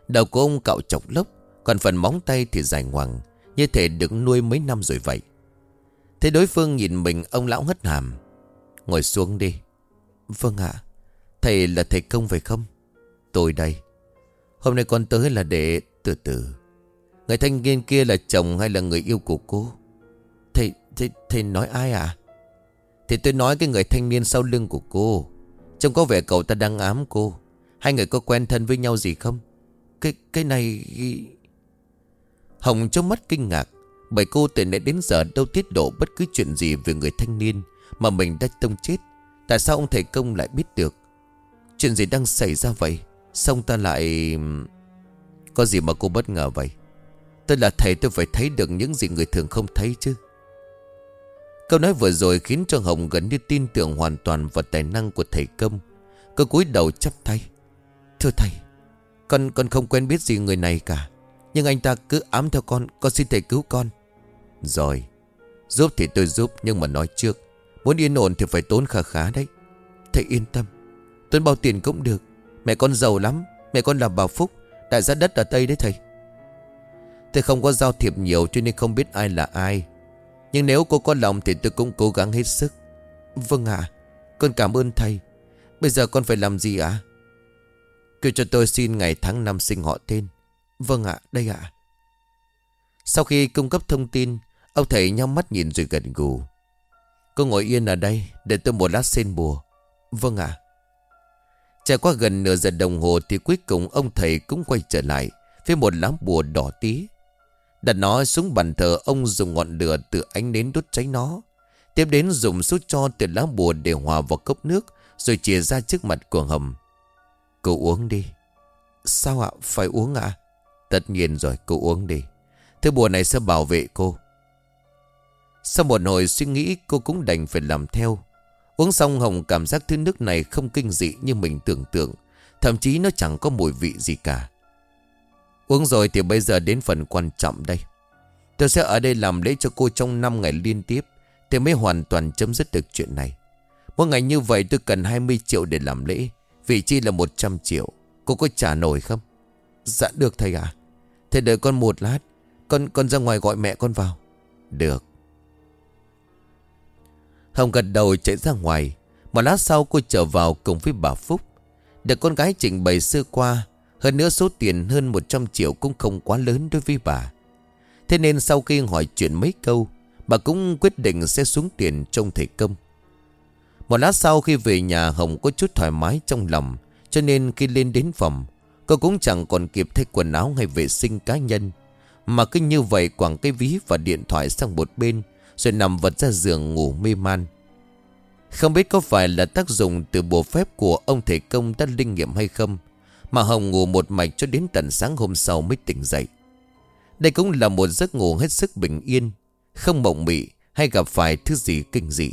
Đầu của ông cạo chọc lốc, Còn phần móng tay thì dài ngoằng, Như thể được nuôi mấy năm rồi vậy. Thế đối phương nhìn mình, ông lão hất hàm. Ngồi xuống đi. Vâng ạ. Thầy là thầy công phải không? Tôi đây. Hôm nay con tới là để từ từ. Người thanh niên kia là chồng hay là người yêu của cô? Thầy, thầy, thầy nói ai à? Thì tôi nói cái người thanh niên sau lưng của cô. Trông có vẻ cậu ta đang ám cô. Hai người có quen thân với nhau gì không? Cái cái này Hồng trong mắt kinh ngạc Bởi cô từ nãy đến giờ đâu tiết lộ bất cứ chuyện gì về người thanh niên Mà mình đã tông chết. Tại sao ông thầy công lại biết được? Chuyện gì đang xảy ra vậy? Xong ta lại, Có gì mà cô bất ngờ vậy? Tôi là thầy, tôi phải thấy được những gì người thường không thấy chứ. Câu nói vừa rồi khiến cho Hồng gần như tin tưởng hoàn toàn vào tài năng của thầy công. Cô cúi đầu chắp tay. Thưa thầy, Con con không quen biết gì người này cả. Nhưng anh ta cứ ám theo con Con xin thầy cứu con. Rồi, Giúp thì tôi giúp, nhưng mà nói trước. Muốn yên ổn thì phải tốn khá khá đấy. Thầy yên tâm, Tốn bao tiền cũng được. Mẹ con giàu lắm, Mẹ con làm bà phúc Đại gia đất ở Tây đấy thầy. Tôi không có giao thiệp nhiều cho nên không biết ai là ai. Nhưng nếu cô có lòng thì tôi cũng cố gắng hết sức. Vâng ạ, Con cảm ơn thầy. Bây giờ con phải làm gì ạ? Kêu cho tôi xin ngày tháng năm sinh họ tên. Vâng ạ, đây ạ. Sau khi cung cấp thông tin, Ông thầy nhắm mắt nhìn rồi gần gù. Cô ngồi yên ở đây Để tôi một lát xin bùa. Vâng ạ. Trải qua gần nửa giờ đồng hồ Thì cuối cùng ông thầy cũng quay trở lại, Với một lá bùa đỏ tí. Đặt nó xuống bàn thờ, Ông dùng ngọn lửa từ ánh nến đốt cháy nó. Tiếp đến dùng sút cho từ lá bùa để hòa vào cốc nước, Rồi chia ra trước mặt của Hầm. Cô uống đi. Sao ạ? Phải uống ạ? Tất nhiên rồi cô uống đi. Thứ bùa này sẽ bảo vệ cô. Sau một hồi suy nghĩ, cô cũng đành phải làm theo. Uống xong Hồng cảm giác thứ nước này không kinh dị như mình tưởng tượng. Thậm chí nó chẳng có mùi vị gì cả. Uống rồi thì bây giờ đến phần quan trọng đây. Tôi sẽ ở đây làm lễ cho cô trong 5 ngày liên tiếp, Thì mới hoàn toàn chấm dứt được chuyện này. Mỗi ngày như vậy tôi cần 20 triệu để làm lễ, Vị chi là 100 triệu. Cô có trả nổi không? Dạ được thầy ạ. À. Thầy đợi con một lát, Con con ra ngoài gọi mẹ con vào. Được. Hồng gật đầu chạy ra ngoài. Một lát sau cô trở vào cùng với bà Phúc. Được con gái trình bày sơ qua, Hơn nữa số tiền hơn 100 triệu cũng không quá lớn đối với bà. Thế nên sau khi hỏi chuyện mấy câu, Bà cũng quyết định sẽ xuống tiền trong thể công. Một lát sau khi về nhà, Hồng có chút thoải mái trong lòng, Cho nên khi lên đến phòng, Cô cũng chẳng còn kịp thay quần áo hay vệ sinh cá nhân, Mà cứ như vậy quẳng cái ví và điện thoại sang một bên rồi nằm vật ra giường ngủ mê man. Không biết có phải là tác dụng từ bộ phép của ông thầy công đã linh nghiệm hay không, Mà Hồng ngủ một mạch cho đến tận sáng hôm sau mới tỉnh dậy. Đây cũng là một giấc ngủ hết sức bình yên, Không mộng mị hay gặp phải thứ gì kinh dị.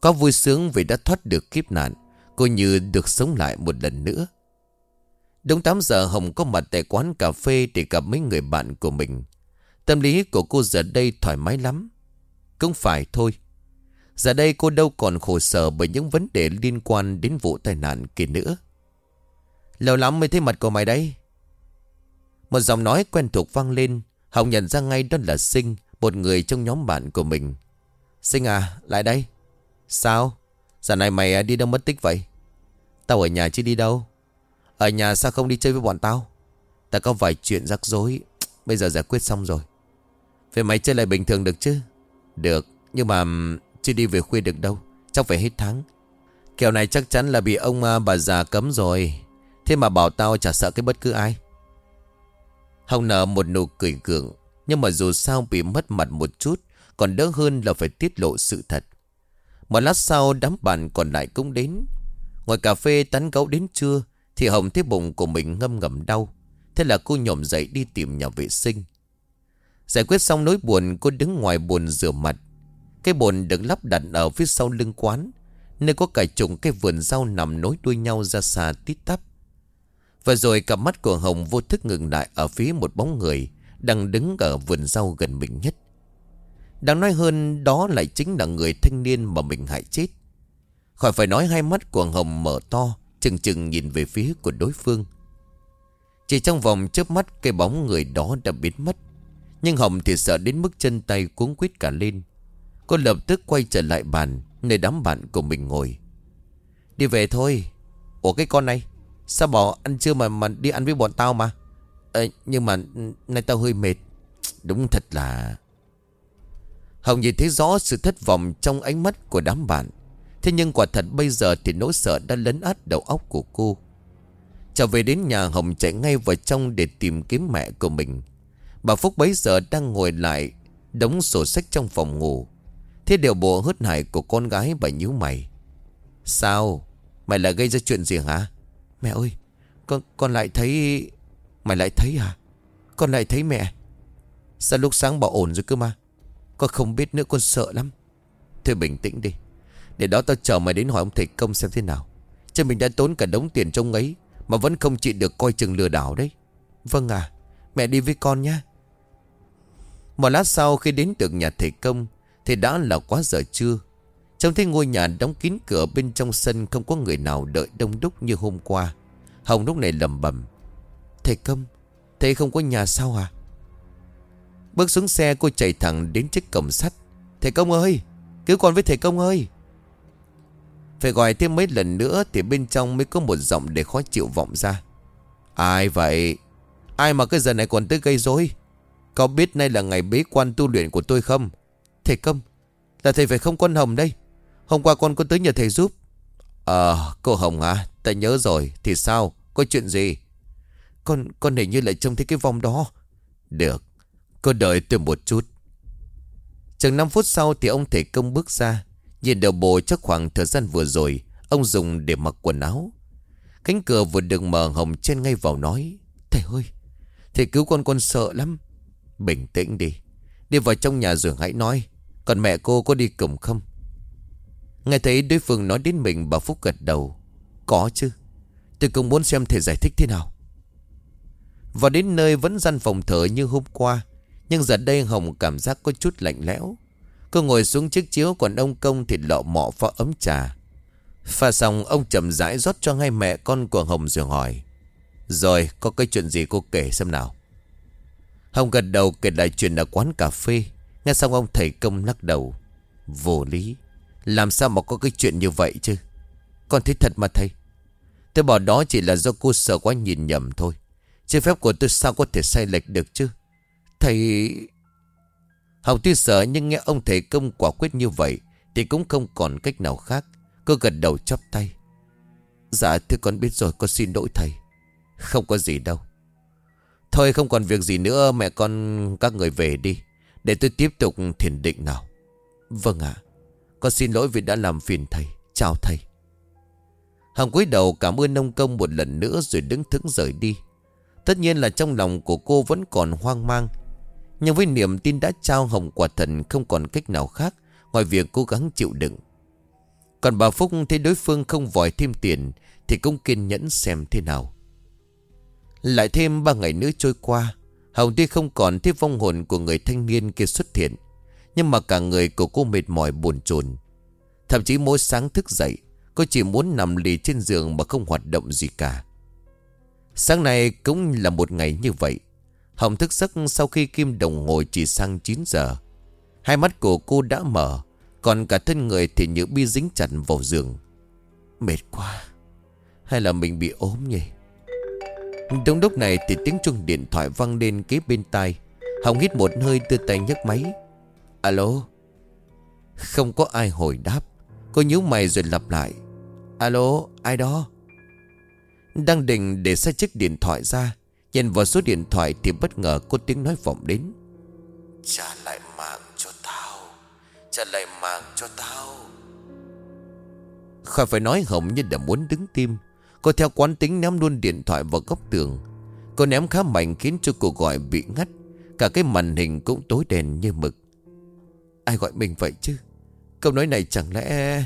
Có vui sướng vì đã thoát được kiếp nạn Cô như được sống lại một lần nữa. Đúng 8 giờ, Hồng có mặt tại quán cà phê để gặp mấy người bạn của mình. Tâm lý của cô giờ đây thoải mái lắm cũng phải thôi. Giờ đây cô đâu còn khổ sở Bởi những vấn đề liên quan đến vụ tai nạn kia nữa. Lâu lắm mới thấy mặt của mày đấy Một giọng nói quen thuộc vang lên, Hồng nhận ra ngay đó là Sinh, Một người trong nhóm bạn của mình. Sinh à lại đây. Sao? Giờ này mày à, đi đâu mất tích vậy? Tao ở nhà chứ đi đâu? Ở nhà sao không đi chơi với bọn tao? Tao có vài chuyện rắc rối. Bây giờ giải quyết xong rồi. Về mày chơi lại bình thường được chứ? Được, Nhưng mà chưa đi về khuya được đâu. Chắc phải hết tháng. Kèo này chắc chắn là bị ông à, bà già cấm rồi. Thế mà bảo tao chả sợ cái bất cứ ai. Hồng nở một nụ cười cường Nhưng mà dù sao bị mất mặt một chút, Còn đỡ hơn là phải tiết lộ sự thật. Một lát sau, đám bạn còn lại cũng đến. Ngồi cà phê tán gấu đến trưa, Thì Hồng thấy bụng của mình ngâm ngầm đau. Thế là cô nhổm dậy đi tìm nhà vệ sinh. Giải quyết xong nỗi buồn, cô đứng ngoài bồn rửa mặt. Cái bồn được lắp đặt ở phía sau lưng quán, Nơi có cả chục cái vườn rau nằm nối đuôi nhau ra xa tít tắp. Và rồi cặp mắt của Hồng vô thức ngừng lại ở phía một bóng người Đang đứng ở vườn rau gần mình nhất. Đáng nói hơn, đó lại chính là người thanh niên mà mình hại chết. Khỏi phải nói hai mắt của Hồng mở to, Chừng chừng nhìn về phía của đối phương. Chỉ trong vòng chớp mắt, Cái bóng người đó đã biến mất nhưng Hồng thì sợ đến mức chân tay cuống quýt cả lên. Cô lập tức quay trở lại bàn Nơi đám bạn của mình ngồi. Đi về thôi. Ủa cái con này? Sao bỏ ăn trưa mà mà đi ăn với bọn tao mà? À, Nhưng mà nay tao hơi mệt. Đúng thật là Hồng nhìn thấy rõ sự thất vọng trong ánh mắt của đám bạn. Thế nhưng quả thật bây giờ thì nỗi sợ đã lấn át đầu óc của cô. Trở về đến nhà Hồng chạy ngay vào trong để tìm kiếm mẹ của mình. Bà Phúc bấy giờ đang ngồi lại Đống sổ sách trong phòng ngủ. Thế điều bộ hớt hải của con gái bà nhíu mày. Sao? Mày lại gây ra chuyện gì hả? Mẹ ơi Con, con lại thấy Mày lại thấy à Con lại thấy mẹ. Sao lúc sáng bảo ổn rồi cơ mà? Con không biết nữa con sợ lắm. Thôi bình tĩnh đi. Để đó tao chờ mày đến hỏi ông thầy công xem thế nào. Chứ mình đã tốn cả đống tiền trong ấy Mà vẫn không chịu được coi chừng lừa đảo đấy. Vâng à Mẹ đi với con nhé một lát sau khi đến được nhà thầy công, Thì đã là quá giờ trưa. Trông thấy ngôi nhà đóng kín cửa bên trong sân, Không có người nào đợi đông đúc như hôm qua. Hồng lúc này lầm bầm Thầy công, Thầy không có nhà sao à Bước xuống xe, cô chạy thẳng đến chiếc cổng sắt. Thầy công ơi, Cứu con với thầy công ơi. Phải gọi thêm mấy lần nữa Thì bên trong mới có một giọng để khó chịu vọng ra. Ai vậy? Ai mà cái giờ này còn tới gây rối? Có biết nay là ngày bế quan tu luyện của tôi không? Thầy công, Là thầy phải không con Hồng đây? Hôm qua con có tới nhờ thầy giúp. Ờ cô Hồng à Ta nhớ rồi, Thì sao? Có chuyện gì? Con con hình như lại trông thấy cái vòng đó. Được, Cô đợi tôi một chút. Chừng 5 phút sau thì ông thầy công bước ra, Nhìn đầu bộ chắc khoảng thời gian vừa rồi, Ông dùng để mặc quần áo. Cánh cửa vừa được mở, hồng trên ngay vào nói, Thầy ơi, Thầy cứu con con sợ lắm. Bình tĩnh đi. Đi vào trong nhà giường hãy nói, Còn mẹ cô có đi cùng không? Nghe thấy đối phương nói đến mình, bà Phúc gật đầu, Có chứ. Tôi cũng muốn xem thầy giải thích thế nào. Và đến nơi vẫn gian phòng thở như hôm qua, Nhưng giờ đây Hồng cảm giác có chút lạnh lẽo. Cô ngồi xuống chiếc chiếu Còn ông Công thì lọ mọ pha ấm trà. Pha xong, ông chậm rãi rót cho hai mẹ con của Hồng rồi hỏi, Rồi, có cái chuyện gì cô kể xem nào? Hồng gật đầu kể lại chuyện ở quán cà phê. Nghe xong ông thầy công lắc đầu. Vô lý. Làm sao mà có cái chuyện như vậy chứ? Con thấy thật mà thầy. Tôi bảo đó chỉ là do cô sợ quá nhìn nhầm thôi. Chứ phép của tôi sao có thể sai lệch được chứ? Thầy... Hồng tuy sợ nhưng nghe ông thầy công quả quyết như vậy Thì cũng không còn cách nào khác. Cô gật đầu chắp tay. Dạ thưa con biết rồi, con xin lỗi thầy. Không có gì đâu. Thôi không còn việc gì nữa, mẹ con các người về đi. Để tôi tiếp tục thiền định nào. Vâng ạ. Con xin lỗi vì đã làm phiền thầy. Chào thầy. Hồng cúi đầu cảm ơn ông công một lần nữa rồi đứng thững rời đi. Tất nhiên là trong lòng của cô vẫn còn hoang mang. Nhưng với niềm tin đã trao Hồng quả thần không còn cách nào khác, Ngoài việc cố gắng chịu đựng. Còn bà Phúc thấy đối phương không vòi thêm tiền Thì cũng kiên nhẫn xem thế nào. Lại thêm ba ngày nữa trôi qua, Hồng tuy không còn thấy vong hồn của người thanh niên kia xuất hiện, Nhưng mà cả người của cô mệt mỏi buồn chồn. Thậm chí mỗi sáng thức dậy, Cô chỉ muốn nằm lì trên giường mà không hoạt động gì cả. Sáng nay cũng là một ngày như vậy, Hồng thức giấc sau khi kim đồng hồ chỉ sang 9 giờ. Hai mắt của cô đã mở, Còn cả thân người thì như bi dính chặt vào giường. Mệt quá, Hay là mình bị ốm nhỉ? Đúng lúc này thì tiếng chuông điện thoại vang lên kế bên tai. Hồng hít một hơi đưa tay nhấc máy. Alo? Không có ai hồi đáp. Cô nhíu mày rồi lặp lại. Alo ai đó? Đang định để xe chiếc điện thoại ra Nhìn vào số điện thoại thì bất ngờ có tiếng nói vọng đến. Trả lại mạng cho tao. Trả lại mạng cho tao. Khỏi phải nói Hồng như đã muốn đứng tim Cô theo quán tính ném luôn điện thoại vào góc tường. Cô ném khá mạnh khiến cho cuộc gọi bị ngắt. Cả cái màn hình cũng tối đèn như mực. Ai gọi mình vậy chứ? Câu nói này chẳng lẽ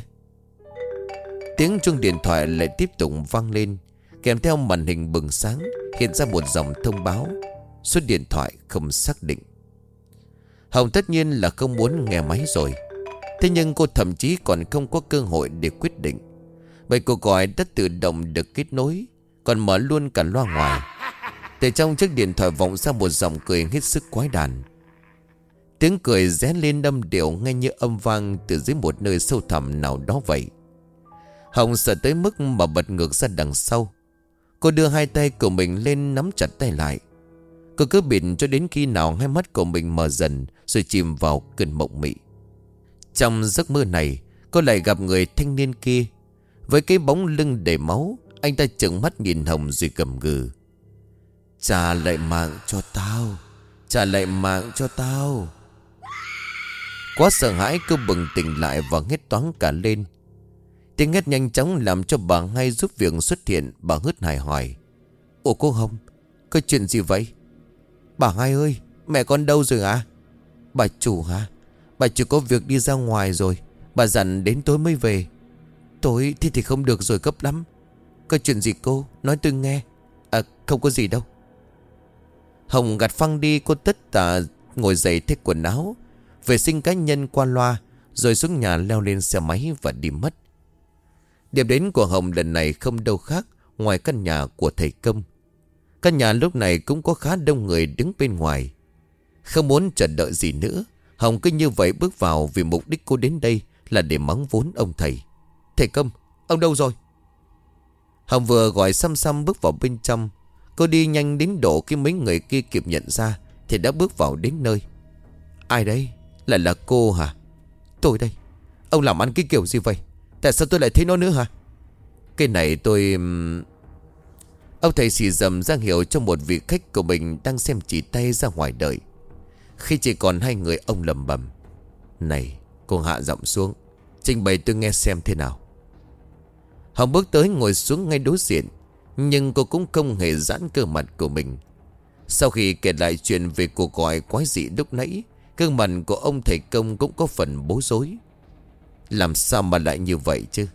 Tiếng chuông điện thoại lại tiếp tục vang lên, Kèm theo màn hình bừng sáng, Hiện ra một dòng thông báo. Số điện thoại không xác định. Hồng tất nhiên là không muốn nghe máy rồi. Thế nhưng cô thậm chí còn không có cơ hội để quyết định. Vậy cuộc gọi đã tự động được kết nối, Còn mở luôn cả loa ngoài. Từ trong chiếc điện thoại vọng ra một giọng cười hết sức quái đàn Tiếng cười ré lên đâm điệu nghe như âm vang từ dưới một nơi sâu thẳm nào đó vậy. Hồng sợ tới mức mà bật ngược ra đằng sau. Cô đưa hai tay của mình lên nắm chặt tay lại. Cô cứ bịt cho đến khi nào hai mắt của mình mở dần Rồi chìm vào cơn mộng mị. Trong giấc mơ này, Cô lại gặp người thanh niên kia. Với cái bóng lưng đầy máu, Anh ta trợn mắt nhìn Hồng rồi cầm gừ. Trả lại mạng cho tao, Trả lại mạng cho tao. Quá sợ hãi cô bừng tỉnh lại và hét toán cả lên. Tiếng hét nhanh chóng làm cho bà ngay giúp việc xuất hiện, Bà hớt hải hỏi. Ủa cô Hồng, Có chuyện gì vậy? Bà hai ơi, Mẹ con đâu rồi à Bà chủ hả? Bà chủ có việc đi ra ngoài rồi, Bà dặn đến tối mới về tôi thì thì không được rồi gấp lắm. Có chuyện gì cô? Nói tôi nghe. À không có gì đâu. Hồng gạt phăng đi, cô tất tả Ngồi dậy thích quần áo, Vệ sinh cá nhân qua loa, Rồi xuống nhà leo lên xe máy và đi mất. Điểm đến của Hồng lần này không đâu khác Ngoài căn nhà của thầy công. Căn nhà lúc này cũng có khá đông người đứng bên ngoài. Không muốn chờ đợi gì nữa, Hồng cứ như vậy bước vào Vì mục đích cô đến đây Là để mắng vốn ông thầy. Thầy công, ông đâu rồi Hồng vừa gọi xăm xăm bước vào bên trong Cô đi nhanh đến độ khi mấy người kia kịp nhận ra Thì đã bước vào đến nơi Ai đây? Lại là cô hả? Tôi đây Ông làm ăn cái kiểu gì vậy? Tại sao tôi lại thấy nó nữa hả? Cái này tôi... Ông thầy xì dầm ra hiệu cho một vị khách của mình đang xem chỉ tay ra ngoài đợi. Khi chỉ còn hai người ông lầm bầm. Này, cô hạ giọng xuống. Trình bày tôi nghe xem thế nào. Hồng bước tới ngồi xuống ngay đối diện. Nhưng cô cũng không hề giãn cơ mặt của mình. Sau khi kể lại chuyện về cuộc gọi quái dị lúc nãy, gương mặt của ông thầy công cũng có phần bối rối. Làm sao mà lại như vậy chứ?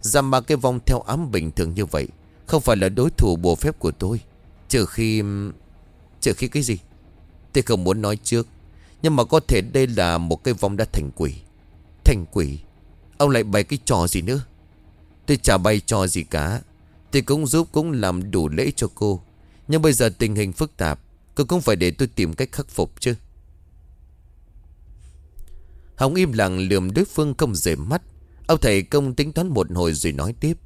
Giam ba cái vong theo ám bình thường như vậy Không phải là đối thủ bùa phép của tôi Trừ khi... Trừ khi cái gì? Tôi không muốn nói trước Nhưng mà có thể đây là một cái vong đã thành quỷ Thành quỷ Ông lại bày cái trò gì nữa Tôi chả bay trò gì cả. Tôi cũng giúp, cũng làm đủ lễ cho cô. Nhưng bây giờ tình hình phức tạp, Cô cũng phải để tôi tìm cách khắc phục chứ. Hồng im lặng lườm đối phương không rời mắt. Ông thầy công tính toán một hồi rồi nói tiếp.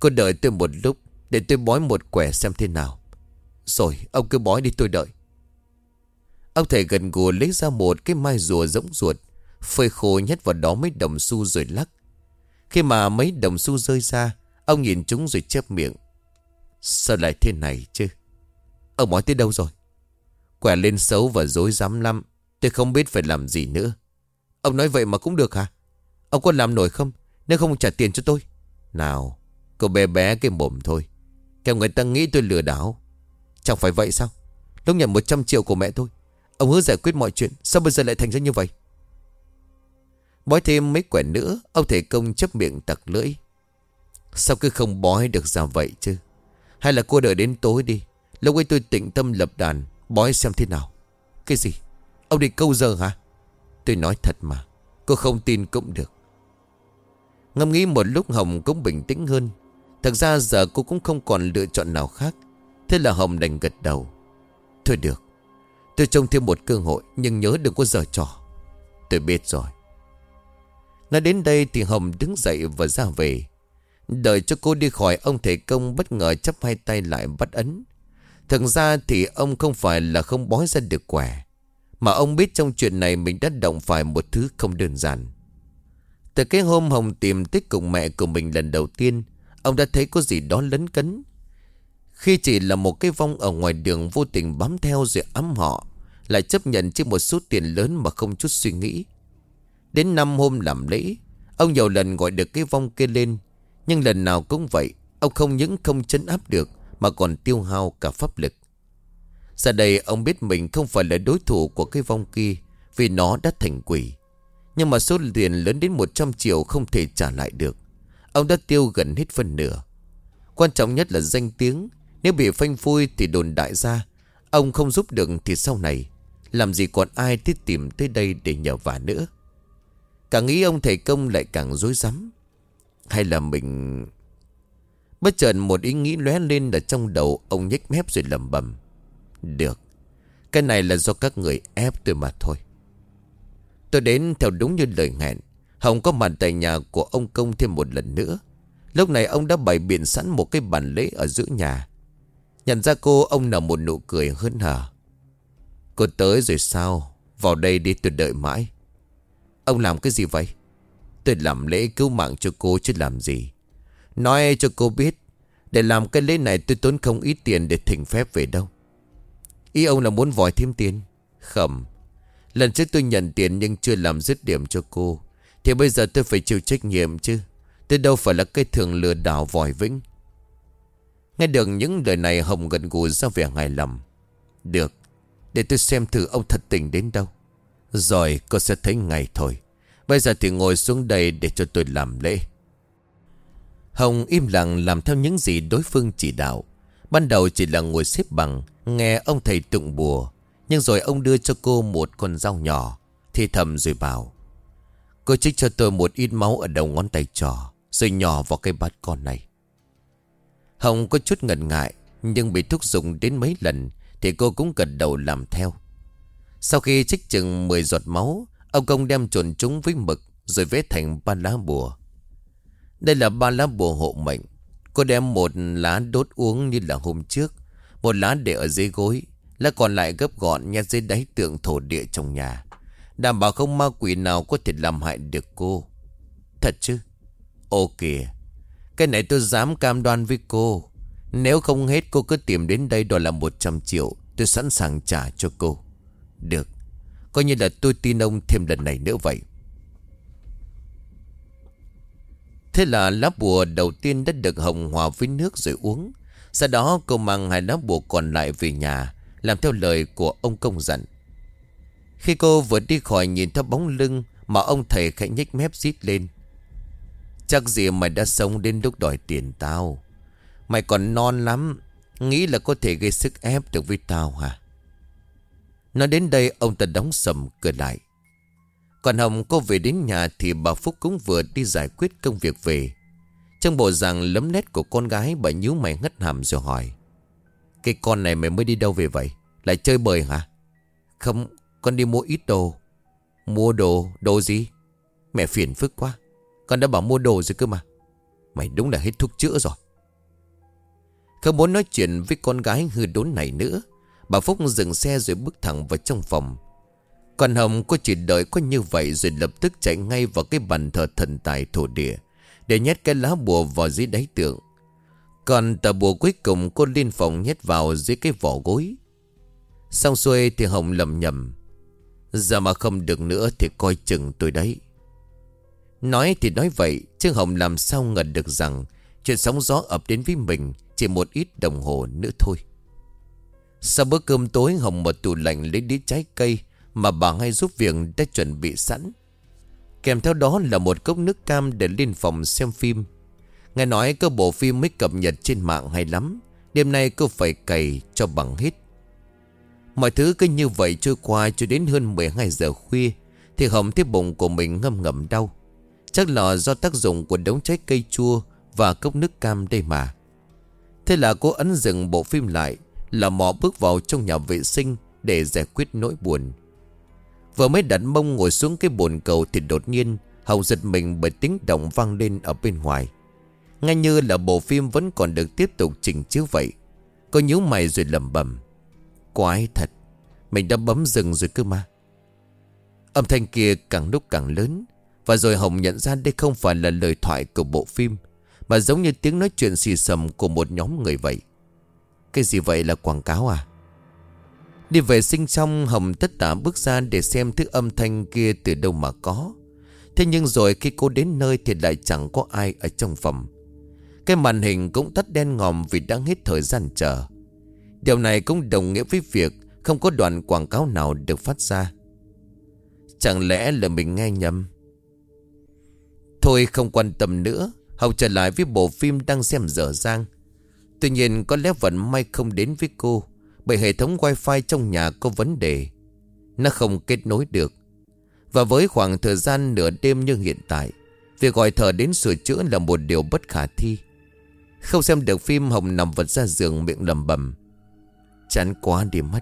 Cô đợi tôi một lúc, Để tôi bói một quẻ xem thế nào. Rồi, ông cứ bói đi, tôi đợi. Ông thầy gần gù lấy ra một cái mai rùa rỗng ruột, Phơi khô nhét vào đó mấy đồng xu rồi lắc. Khi mà mấy đồng xu rơi ra, Ông nhìn chúng rồi chép miệng. Sao lại thế này chứ? Ông nói tới đâu rồi? Quẻ lên xấu và dối dám lắm, Tôi không biết phải làm gì nữa. Ông nói vậy mà cũng được hả? Ông có làm nổi không? Nếu không trả tiền cho tôi. Nào, Cô bé bé cái mồm thôi. Kêu người ta nghĩ tôi lừa đảo. Chẳng phải vậy sao? Lúc nhận 100 triệu của mẹ tôi, Ông hứa giải quyết mọi chuyện, Sao bây giờ lại thành ra như vậy? Bói thêm mấy quẻ nữa, Ông thể công chấp miệng tặc lưỡi. Sao cứ không bói được ra vậy chứ? Hay là cô đợi đến tối đi, Lúc ấy tôi tịnh tâm lập đàn, Bói xem thế nào. Cái gì? Ông đi câu giờ hả? Tôi nói thật mà, Cô không tin cũng được. Ngâm nghĩ một lúc Hồng cũng bình tĩnh hơn. Thật ra giờ cô cũng không còn lựa chọn nào khác. Thế là Hồng đành gật đầu. Thôi được, Tôi trông thêm một cơ hội Nhưng nhớ đừng có giờ trò. Tôi biết rồi. Nói đến đây thì Hồng đứng dậy và ra về. Đợi cho cô đi khỏi, Ông thầy công bất ngờ chấp hai tay lại bắt ấn. Thực ra thì ông không phải là không bói ra được quẻ, Mà ông biết trong chuyện này Mình đã động phải một thứ không đơn giản. Từ cái hôm Hồng tìm tích cùng mẹ của mình lần đầu tiên, Ông đã thấy có gì đó lấn cấn. Khi chỉ là một cái vong ở ngoài đường vô tình bám theo rồi ấm họ, Lại chấp nhận trên một số tiền lớn mà không chút suy nghĩ. Đến năm hôm làm lễ, Ông nhiều lần gọi được cái vong kia lên. Nhưng lần nào cũng vậy, Ông không những không chấn áp được, Mà còn tiêu hao cả pháp lực. Giờ đây, ông biết mình không phải là đối thủ của cái vong kia, Vì nó đã thành quỷ. Nhưng mà số tiền lớn đến 100 triệu không thể trả lại được. Ông đã tiêu gần hết phần nửa. Quan trọng nhất là danh tiếng. Nếu bị phanh phui thì đồn đại ra. Ông không giúp được thì sau này, Làm gì còn ai thiết tìm tới đây để nhờ vả nữa? Càng nghĩ ông thầy công lại càng dối rắm. Hay là mình... Bất chợt một ý nghĩ lóe lên ở trong đầu, Ông nhếch mép rồi lầm bầm Được, Cái này là do các người ép tôi mà thôi. Tôi đến theo đúng như lời hẹn. Hồng có mặt tại nhà của ông Công thêm một lần nữa. Lúc này ông đã bày biện sẵn một cái bàn lễ ở giữa nhà. Nhận ra cô, ông nở một nụ cười hớn hở. Cô tới rồi sao? Vào đây đi, tôi đợi mãi. Ông làm cái gì vậy? Tôi làm lễ cứu mạng cho cô chứ làm gì? Nói cho cô biết, Để làm cái lễ này tôi tốn không ít tiền để thỉnh phép về đâu. Ý ông là muốn vòi thêm tiền. Khẩm Lần trước tôi nhận tiền nhưng chưa làm dứt điểm cho cô. Thì bây giờ tôi phải chịu trách nhiệm chứ. Tôi đâu phải là cái thường lừa đảo vòi vĩnh. Nghe được những lời này Hồng gần gù ra vẻ ngài lầm. Được. Để tôi xem thử ông thật tình đến đâu. Rồi cô sẽ thấy ngày thôi. Bây giờ thì ngồi xuống đây để cho tôi làm lễ. Hồng im lặng làm theo những gì đối phương chỉ đạo. Ban đầu chỉ là ngồi xếp bằng, Nghe ông thầy tụng bùa. Nhưng rồi ông đưa cho cô một con dao nhỏ, Thì thầm rồi bảo, Cô trích cho tôi một ít máu ở đầu ngón tay trò, Rồi nhỏ vào cây bát con này. Hồng có chút ngần ngại, Nhưng bị thúc giục đến mấy lần Thì cô cũng gật đầu làm theo. Sau khi trích chừng 10 giọt máu, Ông công đem trộn chúng với mực Rồi vẽ thành ba lá bùa. Đây là ba lá bùa hộ mệnh. Cô đem một lá đốt uống như là hôm trước, Một lá để ở dưới gối, Lá còn lại gấp gọn nhét dưới đáy tượng thổ địa trong nhà. Đảm bảo không ma quỷ nào có thể làm hại được cô. Thật chứ? Ô kìa, Cái này tôi dám cam đoan với cô. Nếu không hết cô cứ tìm đến đây đòi là 100 triệu, Tôi sẵn sàng trả cho cô. Được. Coi như là tôi tin ông thêm lần này nữa vậy. Thế là lá bùa đầu tiên đã được hồng hòa với nước rồi uống. Sau đó, cô mang hai lá bùa còn lại về nhà, Làm theo lời của ông công dặn. Khi cô vừa đi khỏi nhìn theo bóng lưng Mà ông thầy khẽ nhếch mép rít lên, Chắc gì mày đã sống đến lúc đòi tiền tao? Mày còn non lắm, Nghĩ là có thể gây sức ép được với tao hả? Nói đến đây, ông ta đóng sầm cửa lại. Còn Hồng cô về đến nhà Thì bà Phúc cũng vừa đi giải quyết công việc về. Trong bộ dạng lấm nét của con gái, Bà nhíu mày ngất hàm rồi hỏi, Cái con này mày mới đi đâu về vậy? Lại chơi bời hả? Không, con đi mua ít đồ. Mua đồ đồ gì? Mẹ phiền phức quá, Con đã bảo mua đồ rồi cơ mà. Mày đúng là hết thuốc chữa rồi. Không muốn nói chuyện với con gái hư đốn này nữa Bà Phúc dừng xe rồi bước thẳng vào trong phòng. Còn Hồng, cô chỉ đợi có như vậy Rồi lập tức chạy ngay vào cái bàn thờ thần tài thổ địa, Để nhét cái lá bùa vào dưới đáy tượng. Còn tờ bùa cuối cùng cô lên phòng nhét vào dưới cái vỏ gối. Xong xuôi thì Hồng lầm nhầm Giờ mà không được nữa thì coi chừng tôi đấy. Nói thì nói vậy, Chứ Hồng làm sao ngờ được rằng Chuyện sóng gió ập đến với mình Chỉ một ít đồng hồ nữa thôi sau bữa cơm tối, Hồng mở tủ lạnh lấy đĩa trái cây Mà bà hay giúp việc đã chuẩn bị sẵn. Kèm theo đó là một cốc nước cam để lên phòng xem phim. Nghe nói cơ bộ phim mới cập nhật trên mạng hay lắm. Đêm nay cô phải cày cho bằng hết. Mọi thứ cứ như vậy trôi qua cho đến hơn 12 giờ khuya, Thì Hồng thấy bụng của mình ngâm ngầm đau. Chắc là do tác dụng của đống trái cây chua Và cốc nước cam đây mà. Thế là cô ấn dừng bộ phim lại là mò bước vào trong nhà vệ sinh Để giải quyết nỗi buồn. Vừa mới đặt mông ngồi xuống cái bồn cầu Thì đột nhiên, Hồng giật mình bởi tiếng động vang lên ở bên ngoài. Ngay như là bộ phim vẫn còn được tiếp tục chỉnh chiếu vậy. Cô nhíu mày rồi lầm bầm Quái thật, Mình đã bấm dừng rồi cơ mà. Âm thanh kia càng lúc càng lớn, Và rồi Hồng nhận ra đây không phải là lời thoại của bộ phim, Mà giống như tiếng nói chuyện xì sầm của một nhóm người vậy cái gì vậy là quảng cáo à? Đi vệ sinh xong Hồng tất tả bước ra để xem thứ âm thanh kia từ đâu mà có. Thế nhưng rồi khi cô đến nơi thì lại chẳng có ai ở trong phòng. Cái màn hình cũng tắt đen ngòm vì đang hết thời gian chờ. Điều này cũng đồng nghĩa với việc không có đoạn quảng cáo nào được phát ra. Chẳng lẽ là mình nghe nhầm? Thôi không quan tâm nữa học trở lại với bộ phim đang xem dở dang. Tuy nhiên, có lẽ vận may không đến với cô, Bởi hệ thống wifi trong nhà có vấn đề. Nó không kết nối được. Và với khoảng thời gian nửa đêm như hiện tại, Việc gọi thờ đến sửa chữa là một điều bất khả thi. Không xem được phim Hồng nằm vật ra giường miệng lầm bầm Chán quá đi mất.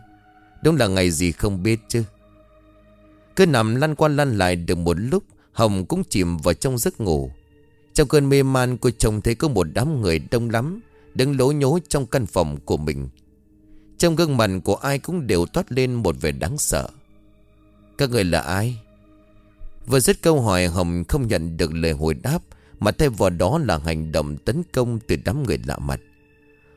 Đúng là ngày gì không biết chứ. Cứ nằm lăn qua lăn lại được một lúc, Hồng cũng chìm vào trong giấc ngủ. Trong cơn mê man cô chồng thấy có một đám người đông lắm. Đứng lố nhố trong căn phòng của mình. Trong gương mặt của ai cũng đều toát lên một vẻ đáng sợ. Các người là ai? Vừa dứt câu hỏi, Hồng không nhận được lời hồi đáp, Mà thay vào đó là hành động tấn công từ đám người lạ mặt.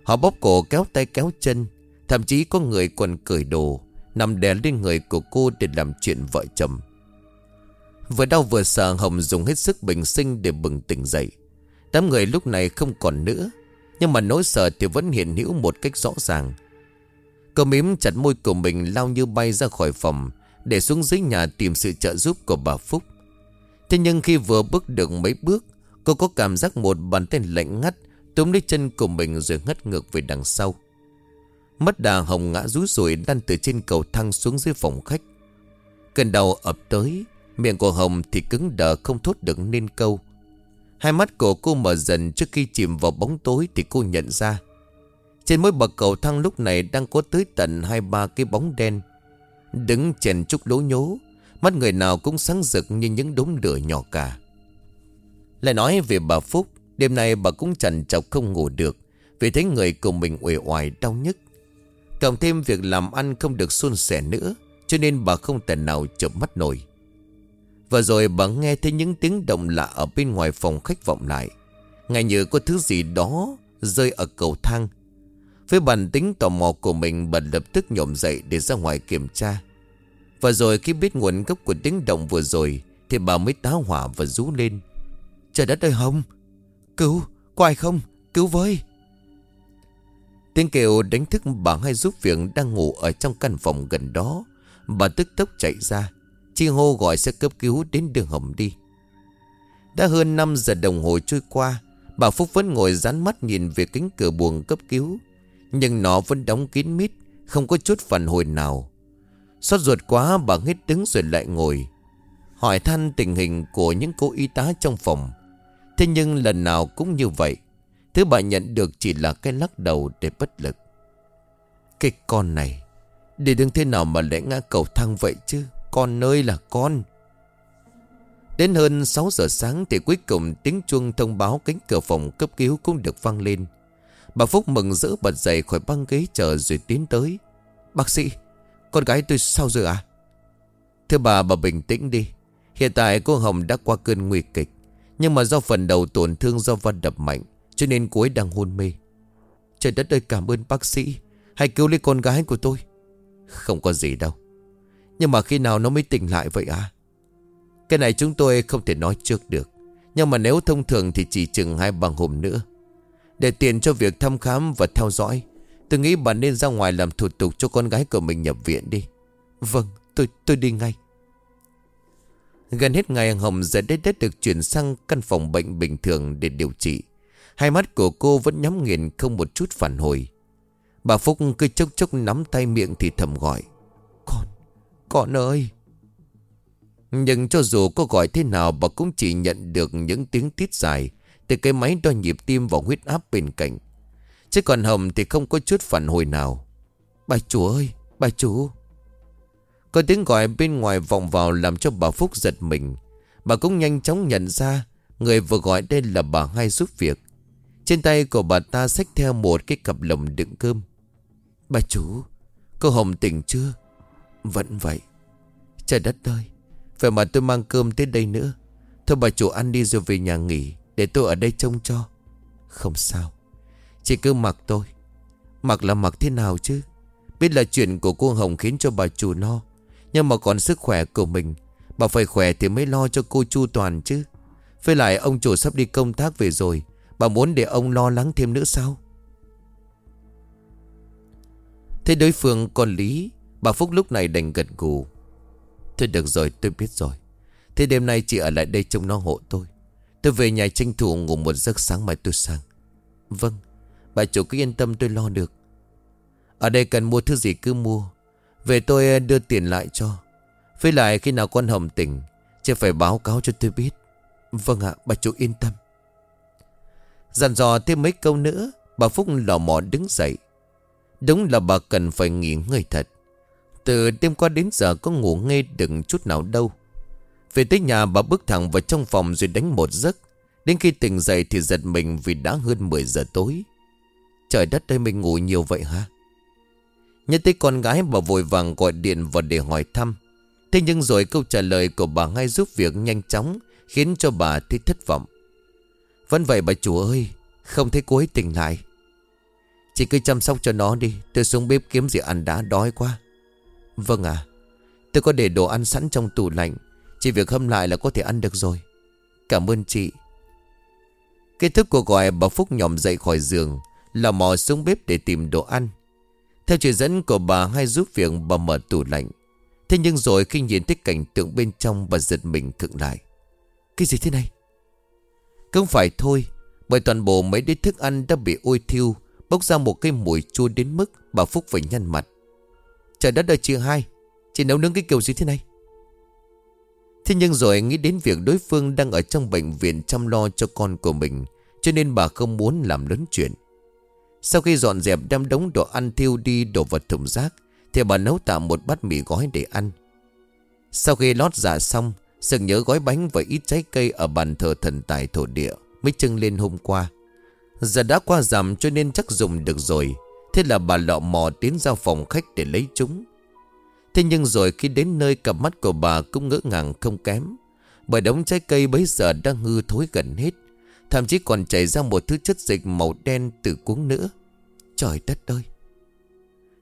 Họ bóp cổ kéo tay kéo chân, Thậm chí có người còn cởi đồ, Nằm đè lên người của cô để làm chuyện vợ chồng. Vừa đau vừa sợ, Hồng dùng hết sức bình sinh để bừng tỉnh dậy. Đám người lúc này không còn nữa nhưng mà nỗi sợ thì vẫn hiện hữu một cách rõ ràng. Cô mím chặt môi của mình lao như bay ra khỏi phòng, Để xuống dưới nhà tìm sự trợ giúp của bà Phúc. Thế nhưng khi vừa bước được mấy bước, Cô có cảm giác một bàn tay lạnh ngắt Túm lấy chân của mình rồi ngất ngược về đằng sau. Mất đà hồng ngã rú rủi Lăn từ trên cầu thang xuống dưới phòng khách. Cơn đau ập tới, Miệng của Hồng thì cứng đờ không thốt được nên câu. Hai mắt của cô mở dần trước khi chìm vào bóng tối thì cô nhận ra. Trên mỗi bậc cầu thang lúc này đang có tới tận hai ba cái bóng đen. Đứng chèn chút lố nhố, Mắt người nào cũng sáng rực như những đốm lửa nhỏ cả. Lại nói về bà Phúc, Đêm nay bà cũng chẳng chọc không ngủ được, Vì thấy người cùng mình uể oải đau nhức. Cộng thêm việc làm ăn không được suôn sẻ nữa, Cho nên bà không thể nào chợp mắt nổi. Vừa rồi bà nghe thấy những tiếng động lạ Ở bên ngoài phòng khách vọng lại. Ngay như có thứ gì đó Rơi ở cầu thang. Với bản tính tò mò của mình Bà lập tức nhổm dậy để ra ngoài kiểm tra. Và rồi khi biết nguồn gốc của tiếng động vừa rồi Thì bà mới tá hỏa và rú lên. Trời đất ơi Hồng! Cứu, có ai không, cứu với! Tiếng kêu đánh thức bà hai giúp việc đang ngủ ở trong căn phòng gần đó. Bà tức tốc chạy ra. Chi hô gọi xe cấp cứu đến đường hầm đi. Đã hơn 5 giờ đồng hồ trôi qua, Bà Phúc vẫn ngồi dán mắt nhìn về cánh cửa buồng cấp cứu. Nhưng nó vẫn đóng kín mít, Không có chút phản hồi nào. Xót ruột quá, bà hết đứng rồi lại ngồi. Hỏi than tình hình của những cô y tá trong phòng. Thế nhưng lần nào cũng như vậy. Thứ bà nhận được chỉ là cái lắc đầu để bất lực. Cái con này, Để đứng thế nào mà lại ngã cầu thang vậy chứ? Con ơi là con. Đến hơn 6 giờ sáng Thì cuối cùng tiếng chuông thông báo Cánh cửa phòng cấp cứu cũng được vang lên. Bà Phúc mừng rỡ bật dậy khỏi băng ghế chờ rồi tiến tới. Bác sĩ, Con gái tôi sao rồi à Thưa bà bà bình tĩnh đi. Hiện tại cô Hồng đã qua cơn nguy kịch, Nhưng mà do phần đầu tổn thương do văn đập mạnh, Cho nên cô ấy đang hôn mê. Trời đất ơi, cảm ơn bác sĩ. Hãy cứu lấy con gái của tôi. Không có gì đâu. Nhưng mà khi nào nó mới tỉnh lại vậy à Cái này chúng tôi không thể nói trước được. Nhưng mà nếu thông thường thì chỉ chừng hai bằng hôm nữa. Để tiền cho việc thăm khám và theo dõi, Tôi nghĩ bà nên ra ngoài làm thủ tục cho con gái của mình nhập viện đi. Vâng tôi tôi đi ngay. Gần hết ngày, Hồng giờ đất đất được chuyển sang căn phòng bệnh bình thường để điều trị. Hai mắt của cô vẫn nhắm nghiền không một chút phản hồi. Bà Phúc cứ chốc chốc nắm tay miệng thì thầm gọi con ơi. Nhưng cho dù có gọi thế nào bà cũng chỉ nhận được những tiếng tít dài Từ cái máy đo nhịp tim và huyết áp bên cạnh. Chứ còn Hồng thì không có chút phản hồi nào. Bà chủ ơi, bà chủ. Có tiếng gọi bên ngoài vọng vào làm cho bà Phúc giật mình. Bà cũng nhanh chóng nhận ra Người vừa gọi đây là bà hai giúp việc. Trên tay của bà ta xách theo một cái cặp lồng đựng cơm. Bà chủ Cô Hồng tỉnh chưa? Vẫn vậy. Trời đất ơi, Vậy mà tôi mang cơm tới đây nữa. Thôi bà chủ ăn đi rồi về nhà nghỉ, Để tôi ở đây trông cho. Không sao, Chỉ cứ mặc tôi. Mặc là mặc thế nào chứ? Biết là chuyện của cô Hồng khiến cho bà chủ no, Nhưng mà còn sức khỏe của mình, Bà phải khỏe thì mới lo cho cô chu toàn chứ. Với lại ông chủ sắp đi công tác về rồi, Bà muốn để ông lo lắng thêm nữa sao? Thế đối phương còn lý Bà Phúc lúc này đành gật gù. Thôi được rồi, tôi biết rồi. Thế đêm nay chị ở lại đây trông nó hộ tôi. Tôi về nhà tranh thủ ngủ một giấc sáng mai tôi sang. Vâng Bà chủ cứ yên tâm tôi lo được. Ở đây cần mua thứ gì cứ mua. Về tôi ờ, đưa tiền lại cho. Với lại khi nào con Hồng tỉnh, Chị phải báo cáo cho tôi biết. Vâng ạ, bà chủ yên tâm. Dặn dò thêm mấy câu nữa, Bà Phúc lò mò đứng dậy. Đúng là bà cần phải nghỉ ngơi thật. Từ đêm qua đến giờ có ngủ nghe đừng chút nào đâu. Về tới nhà, bà bước thẳng vào trong phòng rồi đánh một giấc. Đến khi tỉnh dậy thì giật mình vì đã hơn 10 giờ tối. Trời đất ơi, mình ngủ nhiều vậy hả? Nhớ tới con gái, bà vội vàng gọi điện vào để hỏi thăm. Thế nhưng rồi câu trả lời của bà ngay giúp việc nhanh chóng Khiến cho bà thấy thất vọng. Vẫn vậy, bà chủ ơi, Không thấy cô ấy tỉnh lại. Chị cứ chăm sóc cho nó đi, Tôi xuống bếp kiếm gì ăn đã, đói quá. Vâng à Tôi có để đồ ăn sẵn trong tủ lạnh, Chỉ việc hâm lại là có thể ăn được rồi. Cảm ơn chị. Kết thúc cuộc gọi, bà Phúc nhòm dậy khỏi giường Là mò xuống bếp để tìm đồ ăn. Theo chỉ dẫn của bà, hay giúp việc bà mở tủ lạnh. Thế nhưng rồi khi nhìn thấy cảnh tượng bên trong, bà giật mình khựng lại. Cái gì thế này? Không phải thôi, Bởi toàn bộ mấy đĩa thức ăn đã bị ôi thiêu, Bốc ra một cái mùi chua đến mức Bà Phúc phải nhăn mặt. Trời đất ơi, chị hai. Chị nấu nướng cái kiểu gì thế này? Thế nhưng rồi nghĩ đến việc đối phương đang ở trong bệnh viện chăm lo cho con của mình, Cho nên bà không muốn làm lớn chuyện. Sau khi dọn dẹp đem đống đồ ăn thiêu đi, đồ vật thùng rác, Thì bà nấu tạm một bát mì gói để ăn. Sau khi lót dạ xong Sừng nhớ gói bánh và ít trái cây ở bàn thờ thần tài thổ địa Mới trưng lên hôm qua. Giờ đã qua rằm cho nên chắc dùng được rồi. Thế là bà lọ mò tiến ra phòng khách để lấy chúng. Thế nhưng rồi khi đến nơi cặp mắt của bà cũng ngỡ ngàng không kém. Bởi đống trái cây bấy giờ đang hư thối gần hết. Thậm chí còn chảy ra một thứ chất dịch màu đen từ cuống nữa. Trời đất ơi!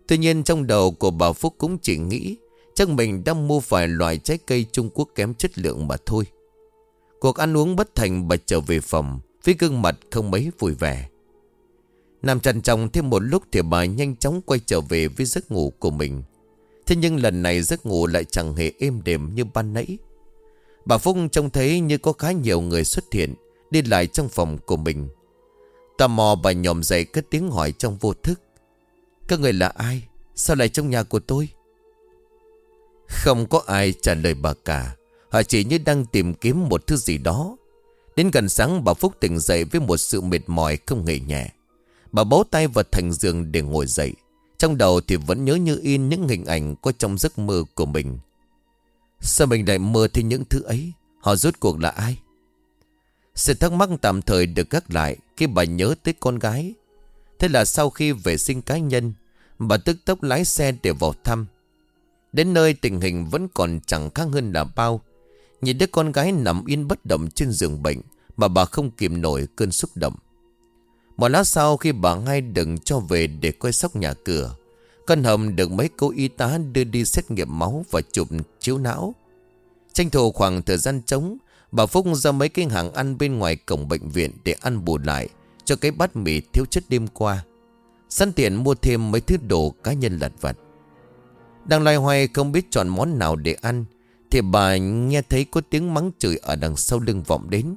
Tuy nhiên trong đầu của bà Phúc cũng chỉ nghĩ Chắc mình đang mua phải loại trái cây Trung Quốc kém chất lượng mà thôi. Cuộc ăn uống bất thành bà trở về phòng Với gương mặt không mấy vui vẻ. Nằm trằn trọng thêm một lúc Thì bà nhanh chóng quay trở về với giấc ngủ của mình. Thế nhưng lần này giấc ngủ lại chẳng hề êm đềm như ban nãy. Bà Phúc trông thấy như có khá nhiều người xuất hiện, Đi lại trong phòng của mình. Tò mò bà nhòm dậy cất tiếng hỏi trong vô thức. Các người là ai? Sao lại trong nhà của tôi? Không có ai trả lời bà cả. Họ chỉ như đang tìm kiếm một thứ gì đó. Đến gần sáng, bà Phúc tỉnh dậy với một sự mệt mỏi không hề nhẹ. Bà bấu tay vào thành giường để ngồi dậy. Trong đầu thì vẫn nhớ như in những hình ảnh có trong giấc mơ của mình. Sao mình lại mơ thấy những thứ ấy? Họ rốt cuộc là ai? Sự thắc mắc tạm thời được gác lại Khi bà nhớ tới con gái. Thế là sau khi vệ sinh cá nhân, Bà tức tốc lái xe để vào thăm. Đến nơi tình hình vẫn còn chẳng khác hơn là bao. Nhìn đứa con gái nằm yên bất động trên giường bệnh Mà bà không kìm nổi cơn xúc động. Một lát sau khi bà ngay đừng cho về để coi sóc nhà cửa căn hầm được mấy cô y tá đưa đi xét nghiệm máu và chụp chiếu não. Tranh thủ khoảng thời gian trống, Bà Phúc ra mấy cái hàng ăn bên ngoài cổng bệnh viện để ăn bù lại Cho cái bát mì thiếu chất đêm qua. Săn tiện mua thêm mấy thứ đồ cá nhân lặt vặt. Đang loay hoay không biết chọn món nào để ăn, Thì bà nghe thấy có tiếng mắng chửi ở đằng sau lưng vọng đến.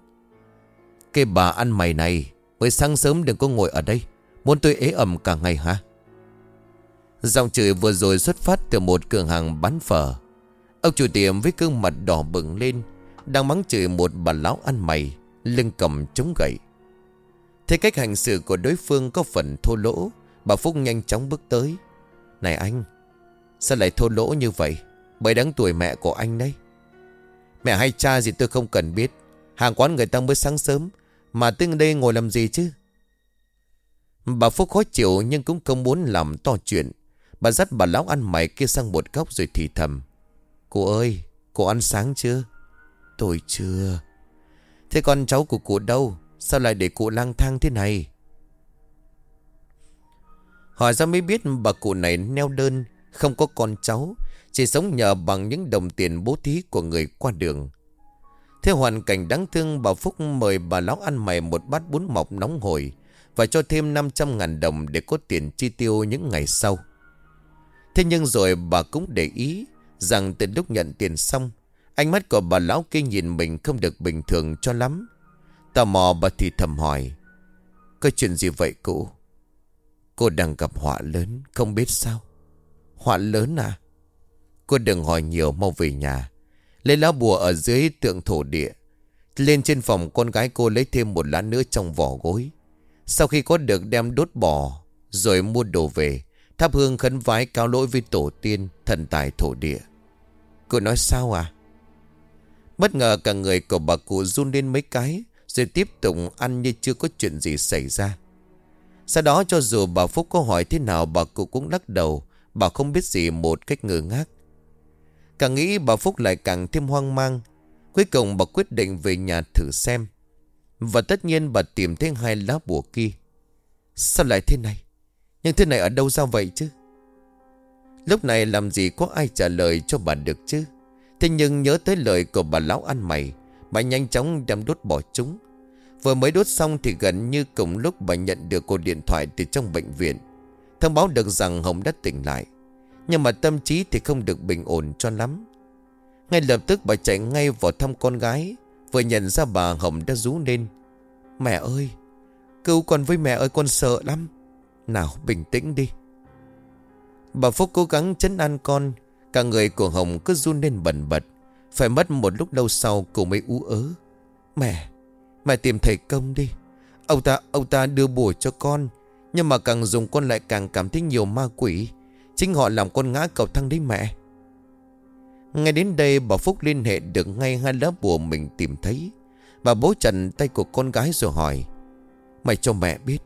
Cái bà ăn mày này Mới sáng sớm đừng có ngồi ở đây. Muốn tôi ế ẩm cả ngày hả? Dòng chửi vừa rồi xuất phát từ một cửa hàng bán phở. Ông chủ tiệm với gương mặt đỏ bừng lên, Đang mắng chửi một bà lão ăn mày, Lưng cầm chống gậy. Thế cách hành xử của đối phương có phần thô lỗ, Bà Phúc nhanh chóng bước tới. Này anh, Sao lại thô lỗ như vậy? Bởi đáng tuổi mẹ của anh đấy. Mẹ hay cha gì tôi không cần biết. Hàng quán người ta mới sáng sớm mà tưng đây ngồi làm gì chứ? Bà Phúc khó chịu Nhưng cũng không muốn làm to chuyện. Bà dắt bà lão ăn mày kia sang một góc rồi thì thầm. Cô ơi, Cô ăn sáng chưa? Tôi chưa. Thế con cháu của cụ đâu? Sao lại để cụ lang thang thế này? Hỏi ra mới biết bà cụ này neo đơn, Không có con cháu, Chỉ sống nhờ bằng những đồng tiền bố thí của người qua đường. Theo hoàn cảnh đáng thương, Bà Phúc mời bà lão ăn mày một bát bún mọc nóng hổi Và cho thêm 500 ngàn đồng để có tiền chi tiêu những ngày sau. Thế nhưng rồi bà cũng để ý Rằng từ lúc nhận tiền xong, Ánh mắt của bà lão kia nhìn mình không được bình thường cho lắm. Tò mò, bà thì thầm hỏi, Có chuyện gì vậy cụ? Cô đang gặp họa lớn, Không biết sao? Họa lớn à? Cô đừng hỏi nhiều, mau về nhà. Lấy lá bùa ở dưới tượng thổ địa. Lên trên phòng, con gái cô lấy thêm một lá nữa trong vỏ gối. Sau khi có được đem đốt bỏ, Rồi mua đồ về, Thắp hương khấn vái cao lỗi với tổ tiên, Thần tài thổ địa. Cô nói, sao à? Bất ngờ cả người của bà cụ run lên mấy cái, Rồi tiếp tục ăn như chưa có chuyện gì xảy ra. Sau đó cho dù bà Phúc có hỏi thế nào, Bà cụ cũng lắc đầu. Bà không biết gì một cách ngơ ngác. Càng nghĩ bà Phúc lại càng thêm hoang mang. Cuối cùng bà quyết định về nhà thử xem. Và tất nhiên bà tìm thấy hai lá bùa kia. Sao lại thế này? Nhưng thế này ở đâu ra vậy chứ? Lúc này làm gì có ai trả lời cho bà được chứ? Thế nhưng nhớ tới lời của bà lão ăn mày, Bà nhanh chóng đem đốt bỏ chúng. Vừa mới đốt xong thì gần như cùng lúc bà nhận được cuộc điện thoại từ trong bệnh viện. Thông báo được rằng Hồng đã tỉnh lại. Nhưng mà tâm trí thì không được bình ổn cho lắm. Ngay lập tức bà chạy ngay vào thăm con gái, Vừa nhận ra bà Hồng đã rú lên. Mẹ ơi, Cứu con với mẹ ơi, con sợ lắm. Nào, bình tĩnh đi. Bà Phúc cố gắng chấn an con, Cả người của Hồng cứ run lên bần bật. Phải mất một lúc lâu sau cô mới ú ớ. Mẹ Mẹ tìm thầy công đi. Ông ta ông ta đưa bùa cho con, Nhưng mà càng dùng con lại càng cảm thấy nhiều ma quỷ. Chính họ làm con ngã cầu thang đấy mẹ. Ngay đến đây, bà Phúc liên hệ được ngay hai lá bùa mình tìm thấy. Bà bố trần tay của con gái rồi hỏi, Mày cho mẹ biết,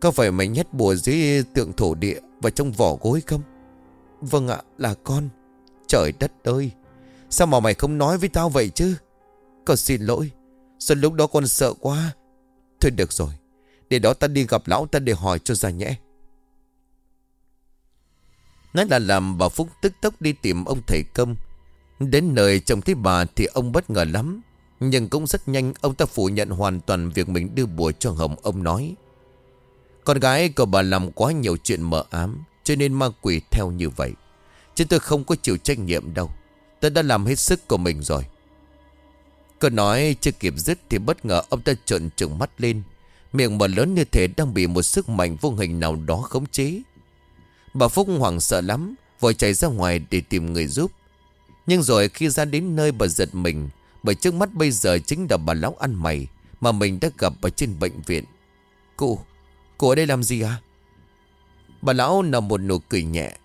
Có phải mày nhét bùa dưới tượng thổ địa Và trong vỏ gối không? Vâng ạ, là con. Trời đất ơi, Sao mà mày không nói với tao vậy chứ? Con xin lỗi Sao lúc đó con sợ quá. Thôi được rồi, Để đó ta đi gặp lão ta để hỏi cho ra nhẽ. Nói là làm bà Phúc tức tốc đi tìm ông thầy công. Đến nơi trông thấy bà thì ông bất ngờ lắm. Nhưng cũng rất nhanh ông ta phủ nhận hoàn toàn việc mình đưa bùa cho Hồng. Ông nói, Con gái của bà làm quá nhiều chuyện mờ ám, Cho nên ma quỷ theo như vậy. Chứ tôi không có chịu trách nhiệm đâu. Tôi đã làm hết sức của mình rồi. Câu nói chưa kịp dứt thì bất ngờ ông ta trợn trừng mắt lên. Miệng mở lớn như thể đang bị một sức mạnh vô hình nào đó khống chế. Bà Phúc hoảng sợ lắm Vội chạy ra ngoài để tìm người giúp. Nhưng rồi khi ra đến nơi bà giật mình Bởi trước mắt bây giờ chính là bà lão ăn mày Mà mình đã gặp ở trên bệnh viện. Cô, cô ở đây làm gì à? Bà lão nằm một nụ cười nhẹ.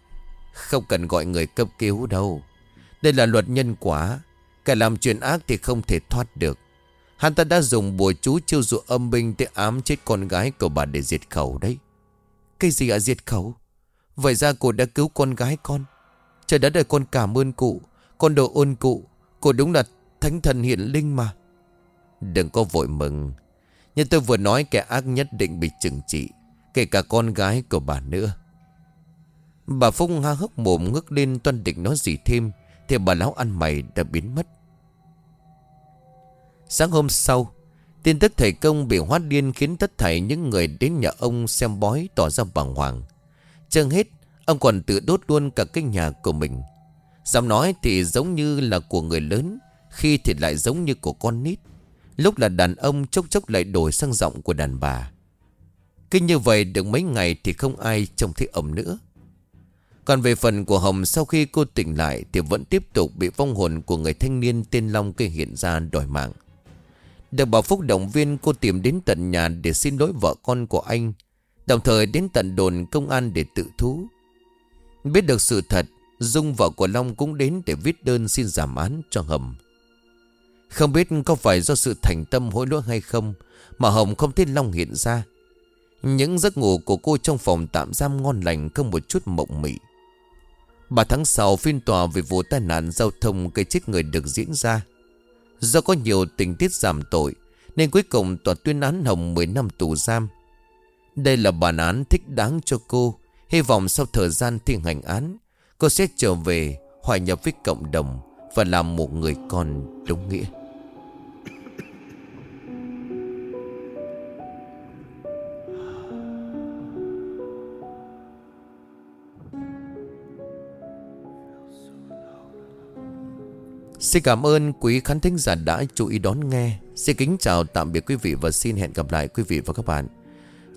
Không cần gọi người cấp cứu đâu. Đây là luật nhân quả. Kẻ làm chuyện ác thì không thể thoát được. Hắn ta đã dùng bùa chú chiêu dụ âm binh Để ám chết con gái của bà để diệt khẩu đấy. Cái gì à diệt khẩu? Vậy ra cụ đã cứu con gái con. Trời đất ơi con cảm ơn cụ, Con đồ ơn cụ. Cụ đúng là thánh thần hiện linh mà. Đừng có vội mừng. Nhưng tôi vừa nói, kẻ ác nhất định bị trừng trị, Kể cả con gái của bà nữa. Bà Phúc ha hốc mồm ngước lên toan định nói gì thêm, Thì bà lão ăn mày đã biến mất. Sáng hôm sau, Tin tức thầy công bị hóa điên Khiến tất thảy những người đến nhà ông xem bói Tỏ ra bàng hoàng. Chân hết Ông còn tự đốt luôn cả cái nhà của mình. Dám nói thì giống như là của người lớn, Khi thì lại giống như của con nít. Lúc là đàn ông chốc chốc lại đổi sang giọng của đàn bà. Cứ như vậy được mấy ngày thì không ai trông thấy ông nữa. Còn về phần của Hồng, sau khi cô tỉnh lại Thì vẫn tiếp tục bị vong hồn của người thanh niên tên Long kia hiện ra đòi mạng. Được bảo Phúc động viên, cô tìm đến tận nhà để xin lỗi vợ con của anh. Đồng thời đến tận đồn công an để tự thú. Biết được sự thật, Dung vợ của Long cũng đến để viết đơn xin giảm án cho Hồng. Không biết có phải do sự thành tâm hối lỗi hay không, Mà Hồng không thấy Long hiện ra. Những giấc ngủ của cô trong phòng tạm giam ngon lành không một chút mộng mị. Ba tháng sau, phiên tòa về vụ tai nạn giao thông gây chết người được diễn ra. Do có nhiều tình tiết giảm tội, Nên cuối cùng tòa tuyên án Hồng 10 năm tù giam đây là bản án thích đáng cho cô. Hy vọng sau thời gian thi hành án, Cô sẽ trở về Hòa nhập với cộng đồng Và làm một người con đúng nghĩa. Xin cảm ơn quý khán thính giả đã chú ý đón nghe. Xin kính chào, tạm biệt quý vị Và xin hẹn gặp lại quý vị và các bạn